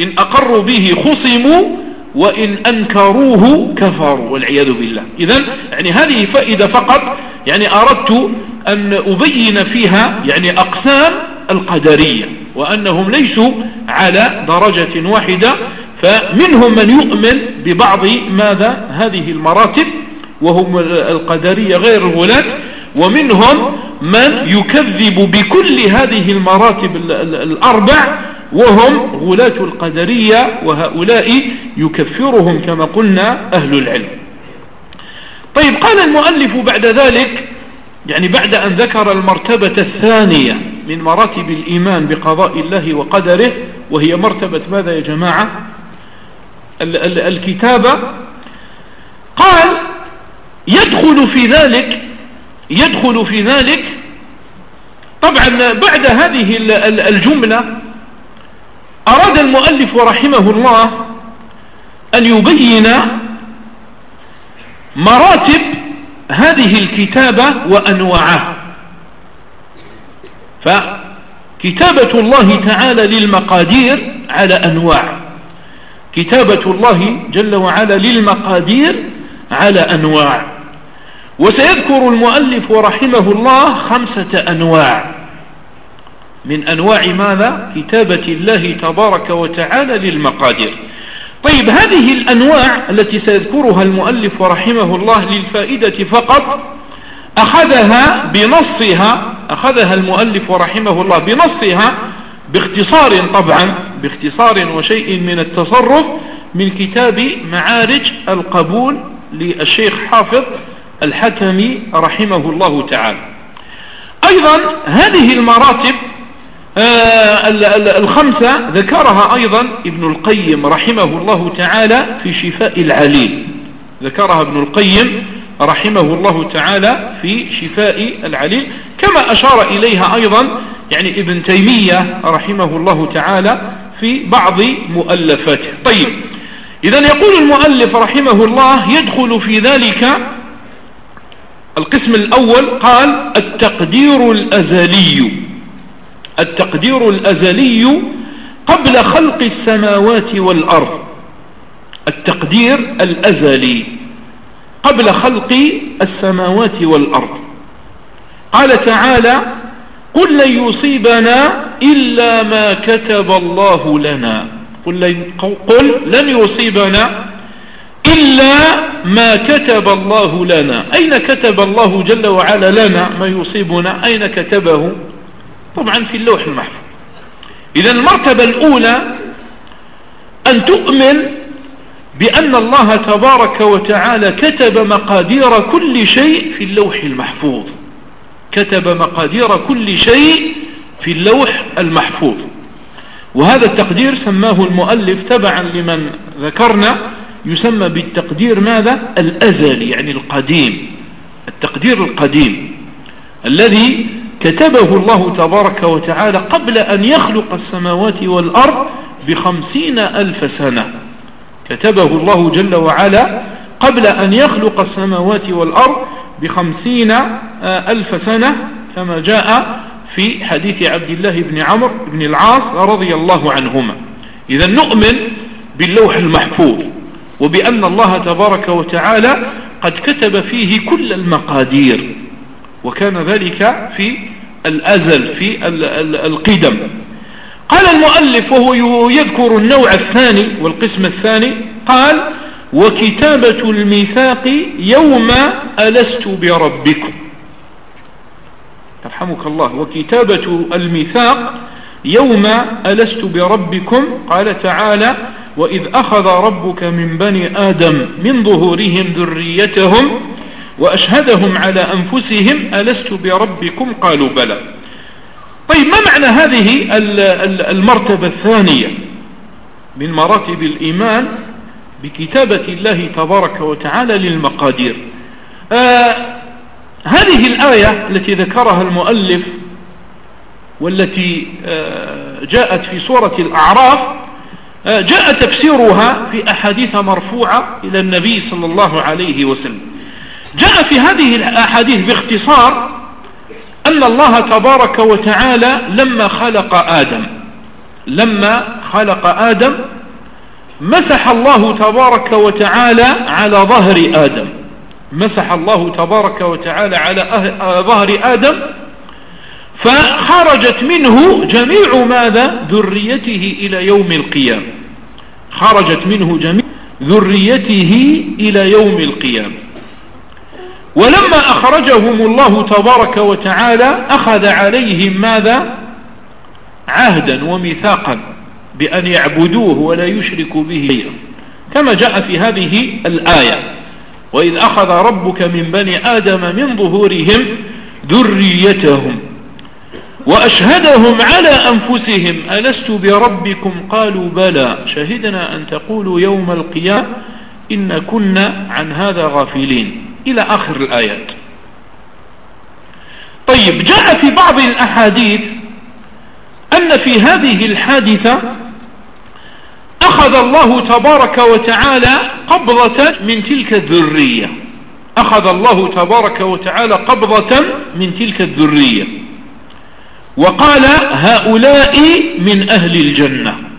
إن أقروا به خصموا وإن أنكروه كفروا والعياذ بالله. إذا يعني هذه فائدة فقط. يعني أردت أن أبين فيها يعني أقسام القدرية وأنهم ليسوا على درجة واحدة فمنهم من يؤمن ببعض ماذا؟ هذه المراتب وهم القدرية غير الغلاة ومنهم من يكذب بكل هذه المراتب الأربع وهم غلاة القدرية وهؤلاء يكفرهم كما قلنا أهل العلم. طيب قال المؤلف بعد ذلك يعني بعد أن ذكر المرتبة الثانية من مراتب الإيمان بقضاء الله وقدره وهي مرتبة ماذا يا جماعة؟ الكتابة قال يدخل في ذلك يدخل في ذلك طبعا بعد هذه الجملة أراد المؤلف رحمه الله أن يبين مراتب هذه الكتابة وأنواعها. فكتابة الله تعالى للمقادير على أنواع. كتابة الله جل وعلا للمقادير على أنواع. وسيذكر المؤلف رحمه الله خمسة أنواع. من أنواع ماذا؟ كتابة الله تبارك وتعالى للمقادير. طيب هذه الأنواع التي سيذكرها المؤلف رحمه الله للفائدة فقط أخذها بنصها أخذها المؤلف رحمه الله بنصها باختصار طبعا باختصار وشيء من التصرف من كتاب معارج القبول للشيخ حافظ الحكمي رحمه الله تعالى. أيضا هذه المراتب الخمسة ذكرها أيضا ابن القيم رحمه الله تعالى في شفاء العليل. ذكرها ابن القيم رحمه الله تعالى في شفاء العليل. كما أشار إليها أيضا يعني ابن تيمية رحمه الله تعالى في بعض مؤلفاته. طيب إذا يقول المؤلف رحمه الله يدخل في ذلك القسم الأول قال التقدير الأزلي. التقدير الأزلي قبل خلق السماوات والأرض. التقدير الأزلي قبل خلق السماوات والأرض. قال تعالى قل لن يصيبنا إلا ما كتب الله لنا. قل لن, يصيبنا إلا ما كتب الله لنا. أين كتب الله جل وعلا لنا؟ ما يصيبنا. أين كتبه؟ طبعا في اللوح المحفوظ. إذا المرتبة الأولى أن تؤمن بأن الله تبارك وتعالى كتب مقادير كل شيء في اللوح المحفوظ. كتب مقادير كل شيء في اللوح المحفوظ. وهذا التقدير سماه المؤلف تبعا لمن ذكرنا يسمى بالتقدير ماذا؟ الأزلي يعني القديم التقدير القديم الذي كتبه الله تبارك وتعالى قبل أن يخلق السماوات والأرض بخمسين ألف سنة. كتبه الله جل وعلا قبل أن يخلق السماوات والأرض بخمسين ألف سنة كما جاء في حديث عبد الله بن عمرو بن العاص رضي الله عنهما. إذا نؤمن باللوح المحفوظ وبأن الله تبارك وتعالى قد كتب فيه كل المقادير وكان ذلك في الأزل في القدم. قال المؤلف وهو يذكر النوع الثاني والقسم الثاني قال وكتابة الميثاق يوم ألست بربكم. يرحمك الله. وكتابة الميثاق يوم ألست بربكم. قال تعالى وإذ أخذ ربك من بني آدم من ظهورهم ذريتهم وأشهدهم على أنفسهم ألست بربكم؟ قالوا بلى. طيب ما معنى هذه المرتبة الثانية؟ من مراتب الإيمان بكتابة الله تبارك وتعالى للمقادير. آه هذه الآية التي ذكرها المؤلف والتي آه جاءت في سورة الأعراف آه جاء تفسيرها في أحاديث مرفوعة إلى النبي صلى الله عليه وسلم. جاء في هذه الأحاديث باختصار أن الله تبارك وتعالى لما خلق آدم لما خلق آدم مسح الله تبارك وتعالى على ظهر آدم. مسح الله تبارك وتعالى على أه-، ظهر آدم فخرجت منه جميع ماذا؟ ذريته إلى يوم القيامة. خرجت منه جميع ذريته إلى يوم القيامة. ولما أخرجهم الله تبارك وتعالى أخذ عليهم ماذا؟ عهدا وميثاقا بأن يعبدوه ولا يشركوا به شيئا. كما جاء في هذه الآية. وإذ أخذ ربك من بني آدم من ظهورهم ذريتهم وأشهدهم على أنفسهم. ألست بربكم؟ قالوا بلى. شهدنا أن تقولوا يوم القيامة إن كنا عن هذا غافلين. إلى آخر الآيات. طيب جاء في بعض الأحاديث أن في هذه الحادثة أخذ الله تبارك وتعالى قبضة من تلك الذرية. أخذ الله تبارك وتعالى قبضة من تلك الذرية. وقال هؤلاء من أهل الجنة.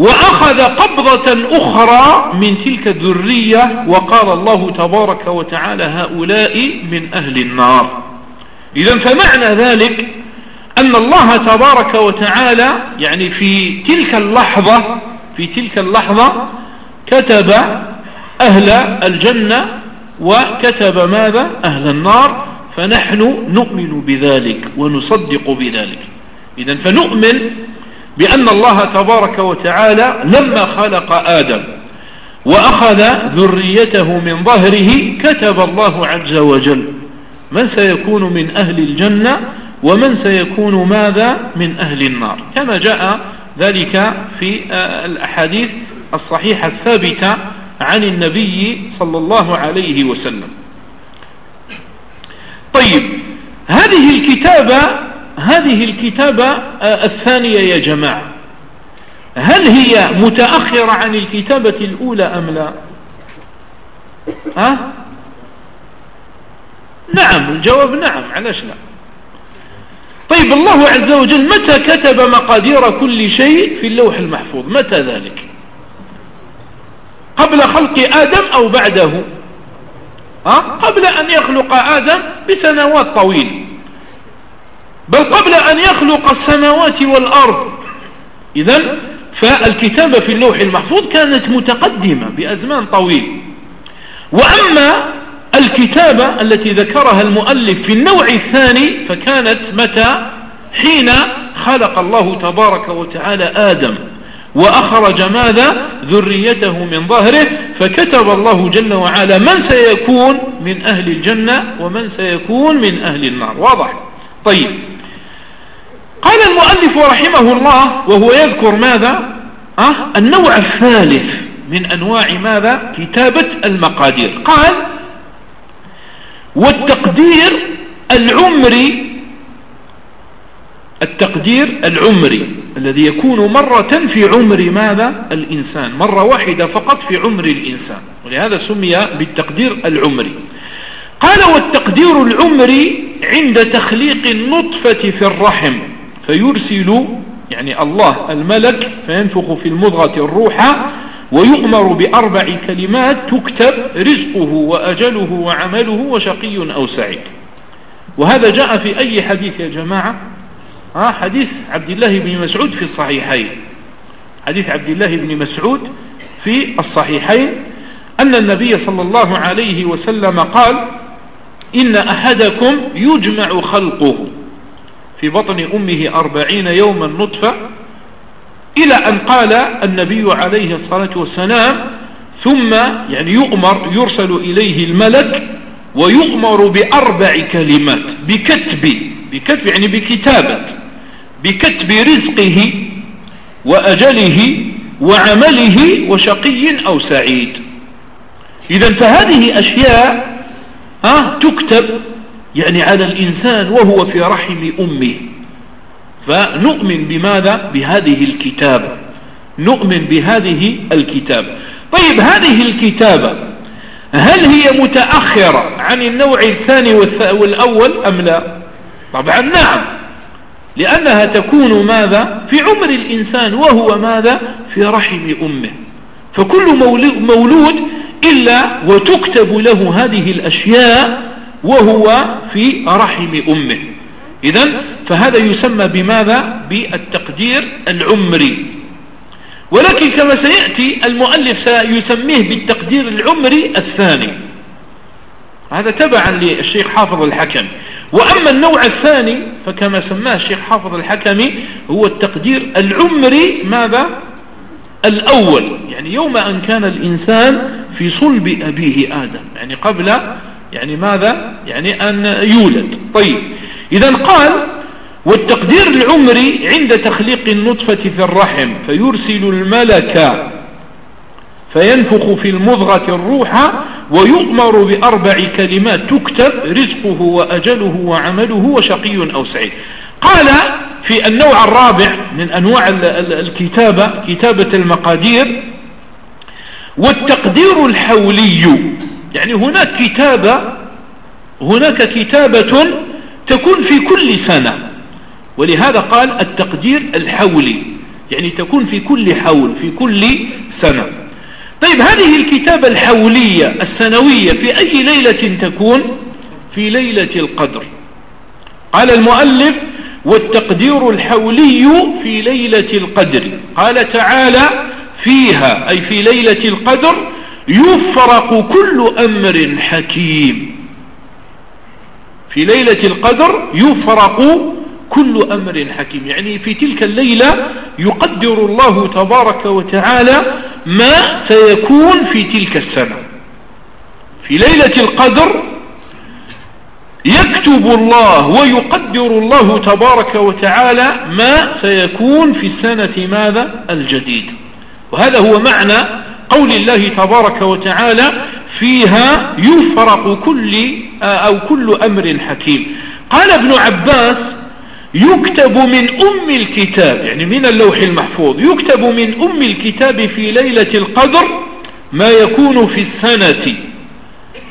وأخذ قبضة أخرى من تلك الذرية وقال الله تبارك وتعالى هؤلاء من أهل النار. إذا فمعنى ذلك أن الله تبارك وتعالى يعني في تلك اللحظة في تلك اللحظة كتب أهل الجنة وكتب ماذا؟ أهل النار. فنحن نؤمن بذلك ونصدق بذلك. إذا فنؤمن بأن الله تبارك وتعالى لما خلق آدم وأخذ ذريته من ظهره كتب الله عز وجل. من سيكون من أهل الجنة ومن سيكون ماذا؟ من أهل النار. كما جاء ذلك في الأحاديث الصحيحة الثابتة عن النبي صلى الله عليه وسلم. طيب هذه الكتابة هذه الكتابة الثانية يا جماعة. هل هي متأخرة عن الكتابة الأولى أم لا؟ ها؟ نعم الجواب نعم علاش لا؟ طيب الله عز وجل متى كتب مقادير كل شيء في اللوح المحفوظ؟ متى ذلك؟ قبل خلق آدم أو بعده؟ ها؟ قبل أن يخلق آدم بسنوات طويلة. بل قبل أن يخلق السماوات والأرض. إذا فالكتابة في اللوح المحفوظ كانت متقدمة بأزمان طويل. وأما الكتابة التي ذكرها المؤلف في النوع الثاني فكانت متى؟ حين خلق الله تبارك وتعالى آدم. وأخرج ماذا؟ ذريته من ظهره. فكتب الله جل وعلا من سيكون من أهل الجنة ومن سيكون من أهل النار. واضح؟ طيب. قال المؤلف رحمه الله وهو يذكر ماذا؟ أه؟ النوع الثالث من أنواع ماذا؟ كتابة المقادير. قال والتقدير العمري التقدير العمري الذي يكون مرة في عمر ماذا؟ الإنسان مرة واحدة فقط في عمر الإنسان ولهذا سمي بالتقدير العمري. قال والتقدير العمري عند تخليق النطفة في الرحم. فيرسل يعني الله الملك فينفخ في المضغة الروح ويؤمر بأربع كلمات تكتب رزقه وأجله وعمله وشقي أو سعيد. وهذا جاء في أي حديث يا جماعة؟ ها حديث عبد الله بن مسعود في الصحيحين. حديث عبد الله بن مسعود في الصحيحين أن النبي صلى الله عليه وسلم قال إن أحدكم يجمع خلقه. في بطن أمه أربعين يوما نطفة إلى أن قال النبي عليه الصلاة والسلام ثم يعني يؤمر يرسل إليه الملك ويؤمر بأربع كلمات بكتب بكتب يعني بكتابة بكتب رزقه وأجله وعمله وشقي أو سعيد. إذا فهذه أشياء ها تكتب يعني على الإنسان وهو في رحم أمه. فنؤمن بماذا؟ بهذه الكتابة. نؤمن بهذه الكتابة. طيب هذه الكتابة هل هي متأخرة عن النوع الثاني والأول أم لا؟ طبعا نعم. لأنها تكون ماذا؟ في عمر الإنسان وهو ماذا؟ في رحم أمه. فكل مولود إلا وتكتب له هذه الأشياء وهو في رحم أمه. إذا فهذا يسمى بماذا؟ بالتقدير العمري. ولكن كما سيأتي المؤلف سيسميه بالتقدير العمري الثاني. هذا تبعا للشيخ حافظ الحكم. وأما النوع الثاني فكما سماه الشيخ حافظ الحكمي هو التقدير العمري ماذا؟ الأول. يعني يوم أن كان الإنسان في صلب أبيه آدم. يعني قبل يعني ماذا؟ يعني أن يولد. طيب. إذا قال والتقدير العمري عند تخليق النطفة في الرحم فيرسل الملك فينفخ في المضغة الروح ويؤمر بأربع كلمات تكتب رزقه وأجله وعمله وشقي أو سعيد. قال في النوع الرابع من أنواع الكتابة كتابة المقادير والتقدير الحولي. يعني هناك كتابة هناك كتابة تكون في كل سنة. ولهذا قال التقدير الحولي يعني تكون في كل حول في كل سنة. طيب هذه الكتابة الحولية السنوية في أي ليلة تكون؟ في ليلة القدر. قال المؤلف والتقدير الحولي في ليلة القدر. قال تعالى فيها أي في ليلة القدر يفرق كل أمر حكيم. في ليلة القدر يفرق كل أمر حكيم. يعني في تلك الليلة يقدر الله تبارك وتعالى ما سيكون في تلك السنة. في ليلة القدر يكتب الله ويقدر الله تبارك وتعالى ما سيكون في السنة ماذا؟ الجديد. وهذا هو معنى قول الله تبارك وتعالى فيها يفرق كل أو كل أمر حكيم. قال ابن عباس يكتب من أم الكتاب يعني من اللوح المحفوظ يكتب من أم الكتاب في ليلة القدر ما يكون في السنة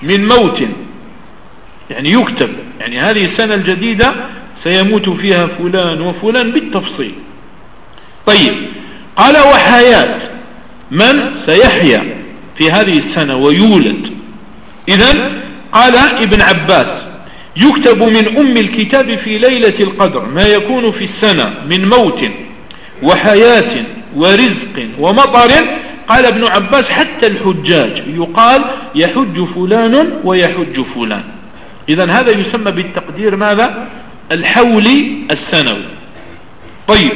من موت. يعني يكتب يعني هذه السنة الجديدة سيموت فيها فلان وفلان بالتفصيل. طيب قال وحياة. من سيحيا في هذه السنة ويولد. إذا قال ابن عباس يكتب من أم الكتاب في ليلة القدر ما يكون في السنة من موت وحياة ورزق ومطر. قال ابن عباس حتى الحجاج يقال يحج فلان ويحج فلان. إذا هذا يسمى بالتقدير ماذا؟ الحولي السنوي. طيب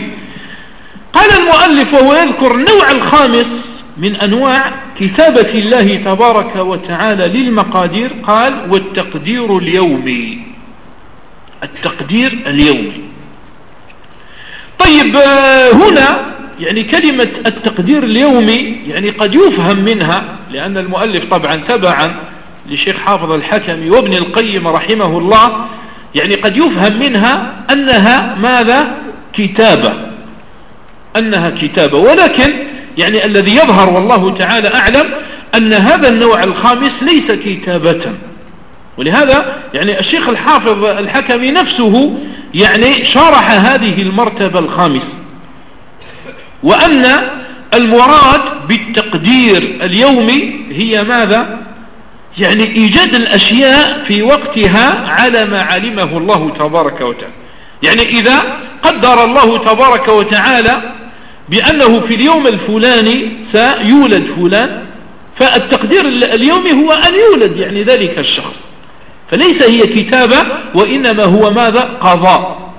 قال المؤلف وهو يذكر النوع الخامس من أنواع كتابة الله تبارك وتعالى للمقادير قال والتقدير اليومي. التقدير اليومي. طيب آه، هنا يعني كلمة التقدير اليومي يعني قد يفهم منها لأن المؤلف طبعا تبعا لشيخ حافظ الحكمي وابن القيم رحمه الله يعني قد يفهم منها أنها ماذا؟ كتابة. أنها كتابة ولكن يعني الذي يظهر والله تعالى أعلم أن هذا النوع الخامس ليس كتابة. ولهذا يعني الشيخ الحافظ الحكمي نفسه يعني شرح هذه المرتبة الخامسة وأن المراد بالتقدير اليومي هي ماذا؟ يعني إيجاد الأشياء في وقتها على ما علمه الله تبارك وتعالى. يعني إذا قدر الله تبارك وتعالى بأنه في اليوم الفلاني سيولد فلان فالتقدير اليومي هو أن يولد يعني ذلك الشخص. فليس هي كتابة وإنما هو ماذا؟ قضاء.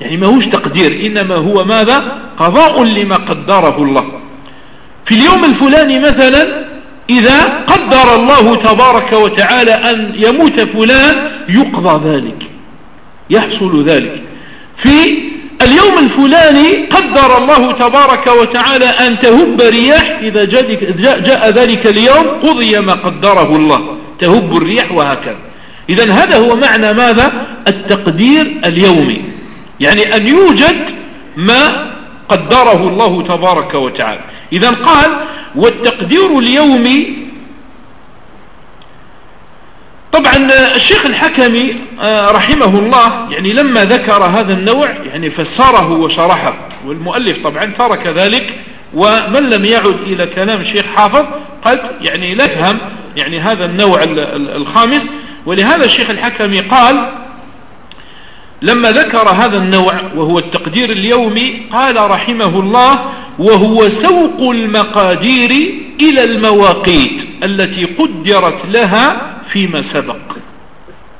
يعني ما هوش تقدير إنما هو ماذا؟ قضاء لما قدره الله. في اليوم الفلاني مثلا إذا قدر الله تبارك وتعالى أن يموت فلان يقضى ذلك يحصل ذلك. في اليوم الفلاني قدر الله تبارك وتعالى أن تهب رياح إذا جاء, ذلك اليوم قضي ما قدره الله. تهب الرياح وهكذا. إذا هذا هو معنى ماذا؟ التقدير اليومي. يعني أن يوجد ما قدره الله تبارك وتعالى. إذا قال والتقدير اليومي طبعا الشيخ الحكمي آه، رحمه الله يعني لما ذكر هذا النوع يعني فسره وشرحه والمؤلف طبعا ترك ذلك ومن لم يعد إلى كلام الشيخ حافظ قد يعني لا يفهم يعني هذا النوع الخامس. ولهذا الشيخ الحكمي قال لما ذكر هذا النوع وهو التقدير اليومي قال رحمه الله وهو سوق المقادير إلى المواقيت التي قدرت لها فيما سبق.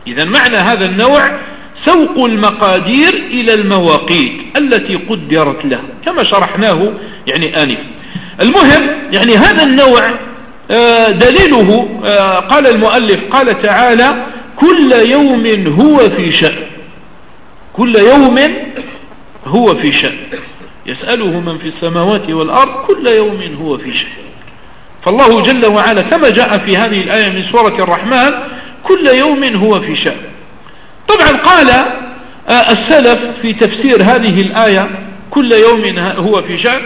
إذا معنى هذا النوع سوق المقادير إلى المواقيت التي قدرت له كما شرحناه يعني آنف المهم يعني هذا النوع آه، دليله آه، قال المؤلف قال تعالى كل يوم هو في شأن. كل يوم هو في شأن. يسأله من في السماوات والأرض كل يوم هو في شأن. فالله جل وعلا كما جاء في هذه الآية من سورة الرحمن كل يوم هو في شأن. طبعا قال آه، السلف في تفسير هذه الآية كل يوم هو في شأن.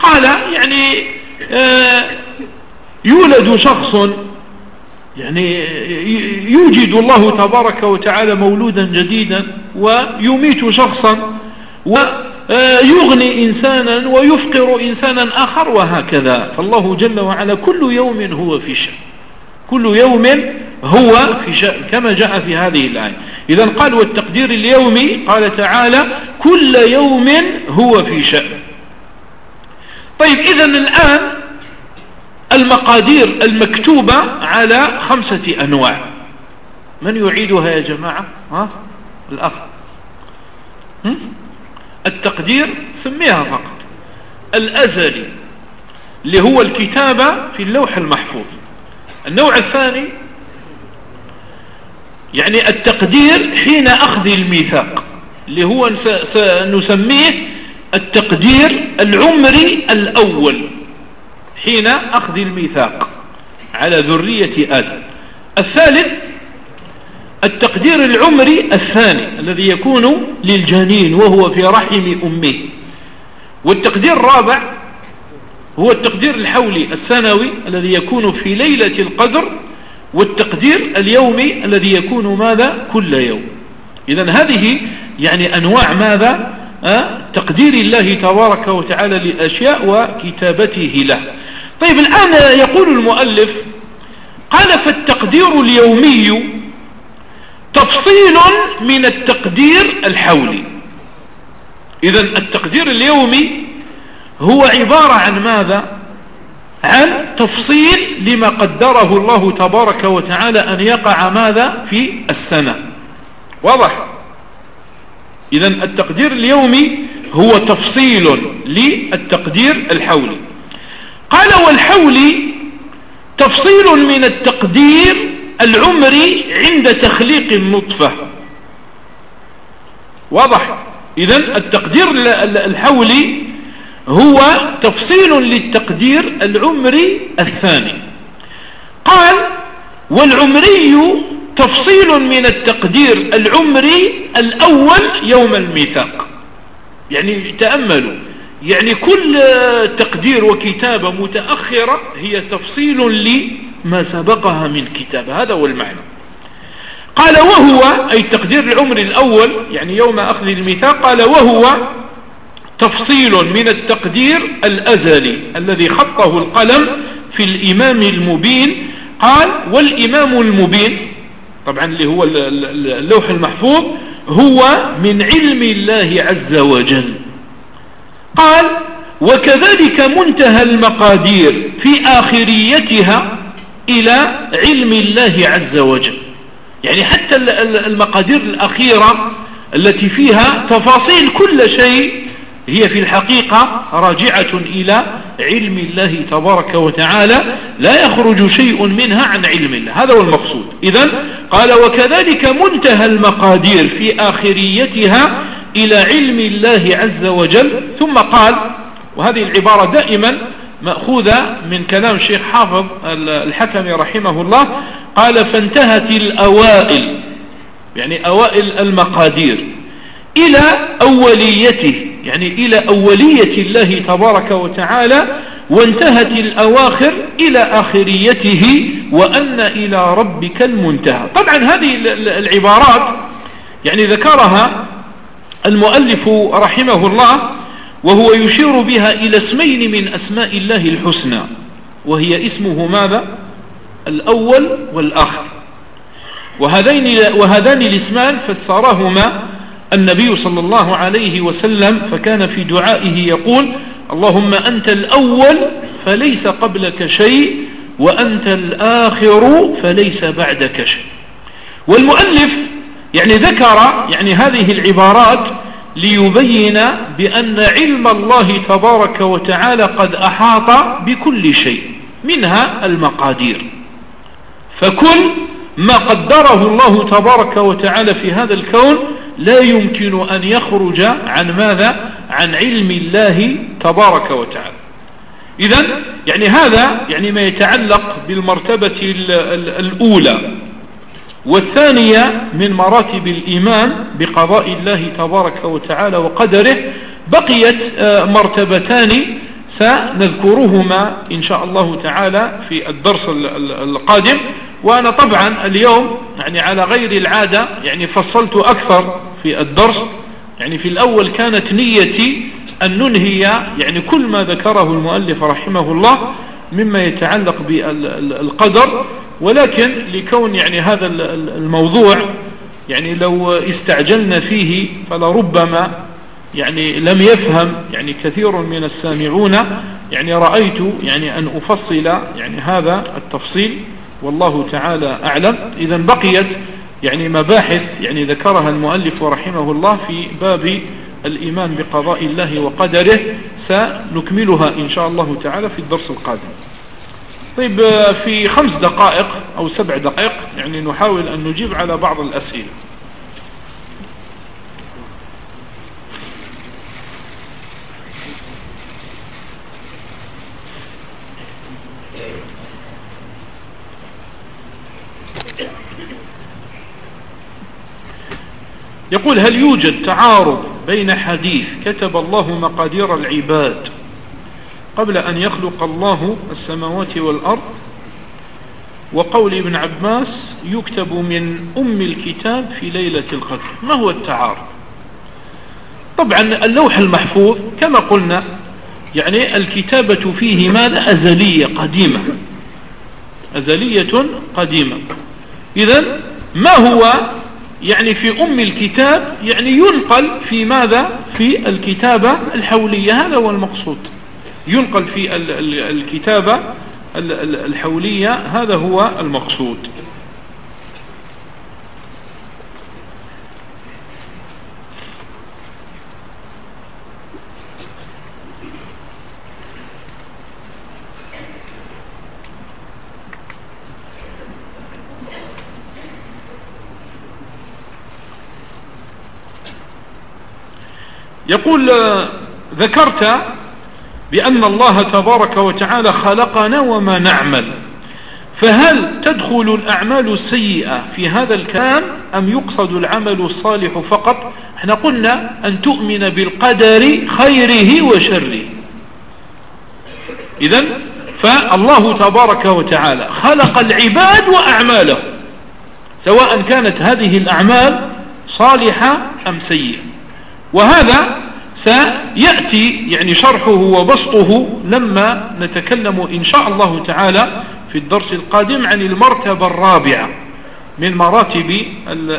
قال يعني آه، يولد شخص يعني يوجد الله تبارك وتعالى مولودا جديدا ويميت شخصا ويغني إنسانا ويفقر إنسانا آخر وهكذا. فالله جل وعلا كل يوم هو في شأن. كل يوم هو في شأن كما جاء في هذه الآية. إذا قال والتقدير اليومي قال تعالى كل يوم هو في شأن. طيب إذا الآن المقادير المكتوبة على خمسة أنواع. من يعيدها يا جماعة؟ ها؟ الأخ. التقدير سميها فقط. الأزلي اللي هو الكتابة في اللوح المحفوظ. النوع الثاني يعني التقدير حين أخذ الميثاق اللي هو سنسميه التقدير العمري الأول حين أخذ الميثاق على ذرية آدم. الثالث التقدير العمري الثاني الذي يكون للجنين وهو في رحم أمه. والتقدير الرابع هو التقدير الحولي السنوي الذي يكون في ليلة القدر والتقدير اليومي الذي يكون ماذا؟ كل يوم. إذا هذه يعني أنواع ماذا؟ أه؟ تقدير الله تبارك وتعالى للأشياء وكتابته له. طيب الآن يقول المؤلف قال فالتقدير اليومي تفصيل من التقدير الحولي. إذا التقدير اليومي هو عبارة عن ماذا؟ عن تفصيل لما قدره الله تبارك وتعالى أن يقع ماذا؟ في السنة. واضح؟ إذا التقدير اليومي هو تفصيل للتقدير الحولي. قال والحولي تفصيل من التقدير العمري عند تخليق النطفة. واضح؟ إذا التقدير الحولي هو تفصيل للتقدير العمري الثاني. قال والعمري تفصيل من التقدير العمري الأول يوم الميثاق. يعني تأملوا. يعني كل تقدير وكتابة متأخرة هي تفصيل لما سبقها من كتابة هذا هو المعنى. قال وهو أي تقدير العمر الأول يعني يوم أخذ الميثاق قال وهو تفصيل من التقدير الأزلي الذي خطه القلم في الإمام المبين. قال والإمام المبين طبعا اللي هو اللوح المحفوظ هو من علم الله عز وجل. قال وكذلك منتهى المقادير في آخريتها إلى علم الله عز وجل. يعني حتى المقادير الأخيرة التي فيها تفاصيل كل شيء هي في الحقيقة راجعة إلى علم الله تبارك وتعالى لا يخرج شيء منها عن علم الله. هذا هو المقصود. إذا قال وكذلك منتهى المقادير في آخريتها إلى علم الله عز وجل. ثم قال وهذه العبارة دائما مأخوذة من كلام شيخ حافظ الحكم رحمه الله قال فانتهت الأوائل. يعني أوائل المقادير. إلى أوليته يعني إلى أولية الله تبارك وتعالى وانتهت الأواخر إلى آخريته وأن إلى ربك المنتهى. طبعا هذه العبارات يعني ذكرها المؤلف رحمه الله وهو يشير بها إلى اسمين من أسماء الله الحسنى وهي اسمه ماذا؟ الأول والآخر. وهذين, وهذان الاسمان فسرهما النبي صلى الله عليه وسلم فكان في دعائه يقول اللهم أنت الأول فليس قبلك شيء وأنت الآخر فليس بعدك شيء. والمؤلف يعني ذكر يعني هذه العبارات ليبين بأن علم الله تبارك وتعالى قد أحاط بكل شيء منها المقادير. فكل ما قدره الله تبارك وتعالى في هذا الكون لا يمكن أن يخرج عن ماذا؟ عن علم الله تبارك وتعالى. إذا يعني هذا يعني ما يتعلق بالمرتبة الأولى. والثانية من مراتب الإيمان بقضاء الله تبارك وتعالى وقدره بقيت آه، مرتبتان سنذكرهما إن شاء الله تعالى في الدرس القادم. وأنا طبعا اليوم يعني على غير العادة يعني فصلت أكثر في الدرس. يعني في الأول كانت نيتي أن ننهي يعني كل ما ذكره المؤلف رحمه الله مما يتعلق بالقدر ولكن لكون يعني هذا الموضوع يعني لو استعجلنا فيه فلربما يعني لم يفهم يعني كثير من السامعون يعني رأيت يعني أن أفصل يعني هذا التفصيل والله تعالى أعلم. إذا بقيت يعني مباحث يعني ذكرها المؤلف رحمه الله في باب الإيمان بقضاء الله وقدره سنكملها إن شاء الله تعالى في الدرس القادم. طيب في خمس دقائق أو سبع دقائق يعني نحاول أن نجيب على بعض الأسئلة. يقول هل يوجد تعارض بين حديث كتب الله مقادير العباد قبل أن يخلق الله السماوات والأرض وقول ابن عباس يكتب من أم الكتاب في ليلة القدر. ما هو التعارض؟ طبعا اللوح المحفوظ كما قلنا يعني الكتابة فيه ماذا؟ أزلية قديمة. أزلية قديمة. إذا ما هو يعني في أم الكتاب يعني ينقل في ماذا؟ في الكتابة الحولية هذا هو المقصود. ينقل في الكتابة الحولية هذا هو المقصود. يقول ذكرت بأن الله تبارك وتعالى خلقنا وما نعمل. فهل تدخل الأعمال السيئة في هذا الكلام أم يقصد العمل الصالح فقط؟ إحنا قلنا أن تؤمن بالقدر خيره وشره. إذا فالله تبارك وتعالى خلق العباد وأعماله سواء كانت هذه الأعمال صالحة أم سيئة. وهذا سيأتي يعني شرحه وبسطه لما نتكلم إن شاء الله تعالى في الدرس القادم عن المرتبة الرابعة من مراتب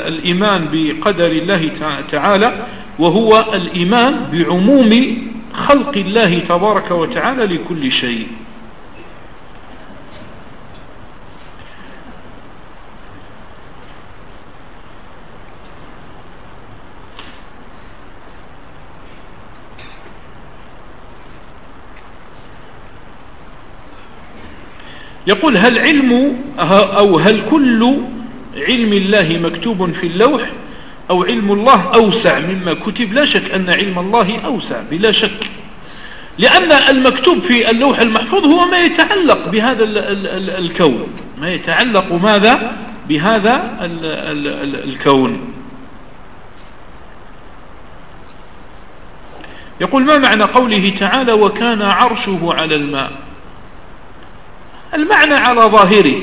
الإيمان بقدر الله تعالى وهو الإيمان بعموم خلق الله تبارك وتعالى لكل شيء. يقول هل علم أو هل كل علم الله مكتوب في اللوح أو علم الله أوسع مما كتب؟ لا شك أن علم الله أوسع بلا شك. لأن المكتوب في اللوح المحفوظ هو ما يتعلق بهذا الكون. ما يتعلق ماذا؟ بهذا الكون. يقول ما معنى قوله تعالى وكان عرشه على الماء المعنى على ظاهره.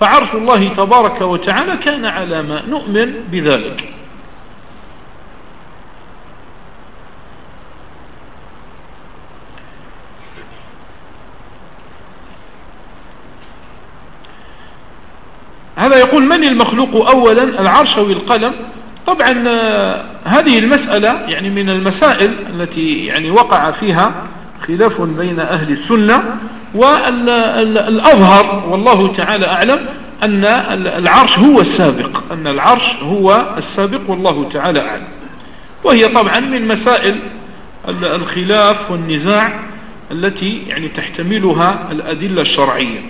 فعرش الله تبارك وتعالى كان على ما نؤمن بذلك. هذا يقول من المخلوق أولا؟ العرش أو القلم؟ طبعا آه، هذه المسألة يعني من المسائل التي يعني وقع فيها خلاف بين أهل السنة والأظهر والله تعالى أعلم أن العرش هو السابق أن العرش هو السابق والله تعالى أعلم. وهي طبعا من مسائل الخلاف والنزاع التي يعني تحتملها الأدلة الشرعية.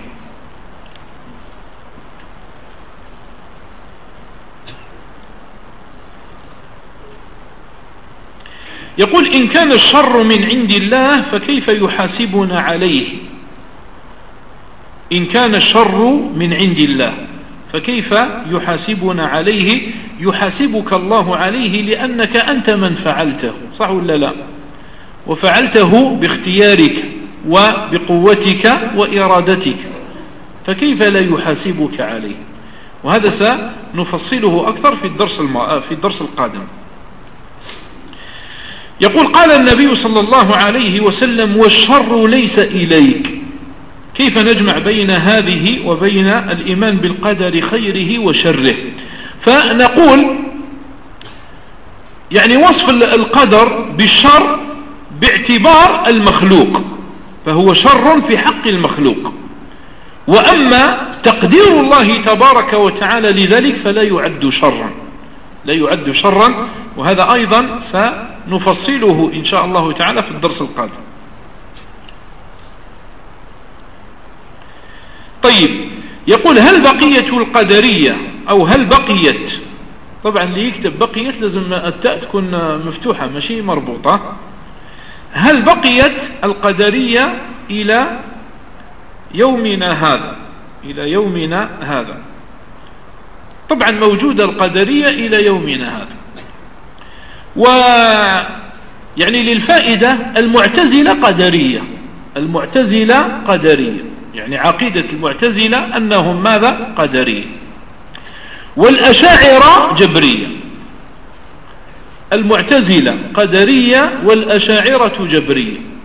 يقول إن كان الشر من عند الله فكيف يحاسبنا عليه؟ إن كان الشر من عند الله فكيف يحاسبنا عليه؟ يحاسبك الله عليه لأنك أنت من فعلته صح ولا لا؟ وفعلته باختيارك وبقوتك وإرادتك فكيف لا يحاسبك عليه؟ وهذا سنفصله أكثر في الدرس, في الدرس القادم. يقول قال النبي صلى الله عليه وسلم والشر ليس إليك. كيف نجمع بين هذه وبين الإيمان بالقدر خيره وشره؟ فنقول يعني وصف القدر بالشر باعتبار المخلوق فهو شر في حق المخلوق. وأما تقدير الله تبارك وتعالى لذلك فلا يعد شرا لا يعد شرا وهذا أيضا سنفصله إن شاء الله تعالى في الدرس القادم. طيب يقول هل بقية القدرية أو هل بقيت؟ طبعا اللي يكتب بقيت لازم التاء تكون مفتوحة ماشي؟ مربوطة. هل بقيت القدرية إلى يومنا هذا؟ إلى يومنا هذا. طبعا موجودة القدرية إلى يومنا هذا. و يعني للفائدة المعتزلة قدرية. المعتزلة قدرية. يعني عقيدة المعتزلة أنهم ماذا؟ قدرية. والأشاعرة جبرية. المعتزلة قدرية والأشاعرة جبرية.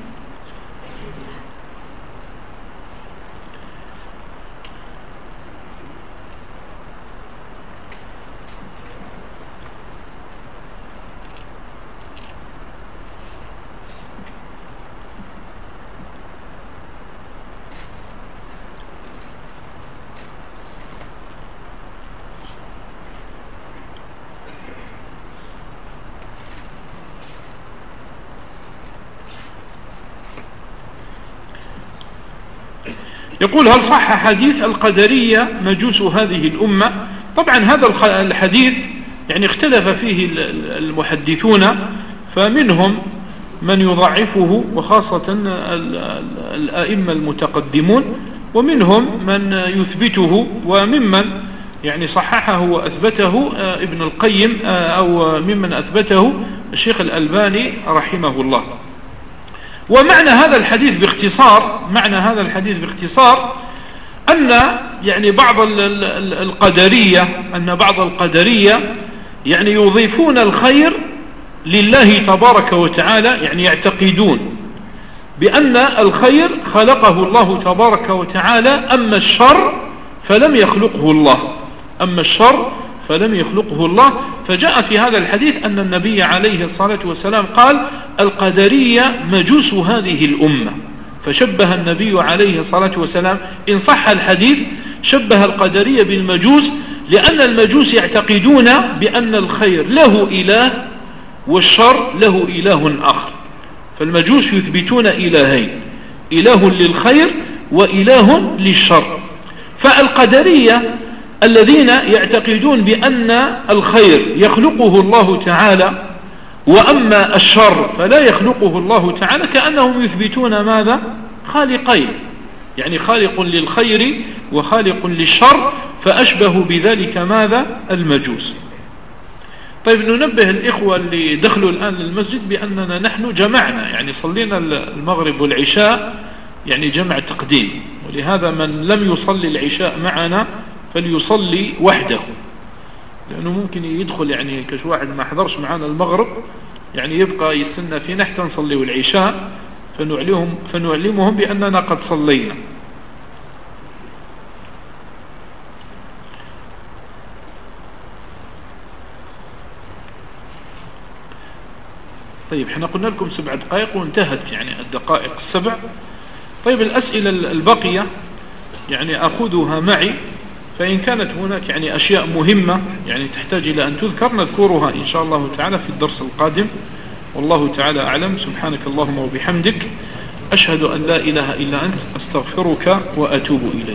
يقول هل صح حديث القدرية مجوس هذه الأمة؟ طبعا هذا الحديث يعني اختلف فيه المحدثون فمنهم من يضعفه وخاصة الأئمة المتقدمون ومنهم من يثبته وممن يعني صححه وأثبته آه، ابن القيم آه، أو ممن أثبته الشيخ الألباني رحمه الله. ومعنى هذا الحديث باختصار معنى هذا الحديث باختصار أن يعني بعض القدرية أن بعض القدرية يعني يضيفون الخير لله تبارك وتعالى يعني يعتقدون بأن الخير خلقه الله تبارك وتعالى أما الشر فلم يخلقه الله. أما الشر فلم يخلقه الله فجاء في هذا الحديث أن النبي عليه الصلاة والسلام قال القدرية مجوس هذه الأمة. فشبه النبي عليه الصلاة والسلام إن صح الحديث شبه القدرية بالمجوس لأن المجوس يعتقدون بأن الخير له إله والشر له إله آخر. فالمجوس يثبتون إلهين إله للخير وإله للشر. فالقدرية الذين يعتقدون بأن الخير يخلقه الله تعالى وأما الشر فلا يخلقه الله تعالى كأنهم يثبتون ماذا؟ خالقين. يعني خالق للخير وخالق للشر فأشبه بذلك ماذا؟ المجوس. طيب ننبه الإخوة اللي دخلوا الآن للمسجد بأننا نحن جمعنا يعني صلينا المغرب والعشاء يعني جمع تقديم. ولهذا من لم يصلي العشاء معنا فليصلي وحده. لأنه ممكن يدخل يعني كش واحد ما حضرش معنا المغرب يعني يبقى يستنى فينا حتى نصلي العشاء فنعلمهم, فنعلمهم بأننا قد صلينا. طيب إحنا قلنا لكم سبع دقائق وانتهت يعني الدقائق السبع. طيب الأسئلة البقية يعني أخذها معي. فإن كانت هناك يعني أشياء مهمة يعني تحتاج إلى أن تذكر نذكرها إن شاء الله تعالى في الدرس القادم. والله تعالى أعلم. سبحانك اللهم وبحمدك. أشهد أن لا إله إلا أنت. أستغفرك وأتوب إليك.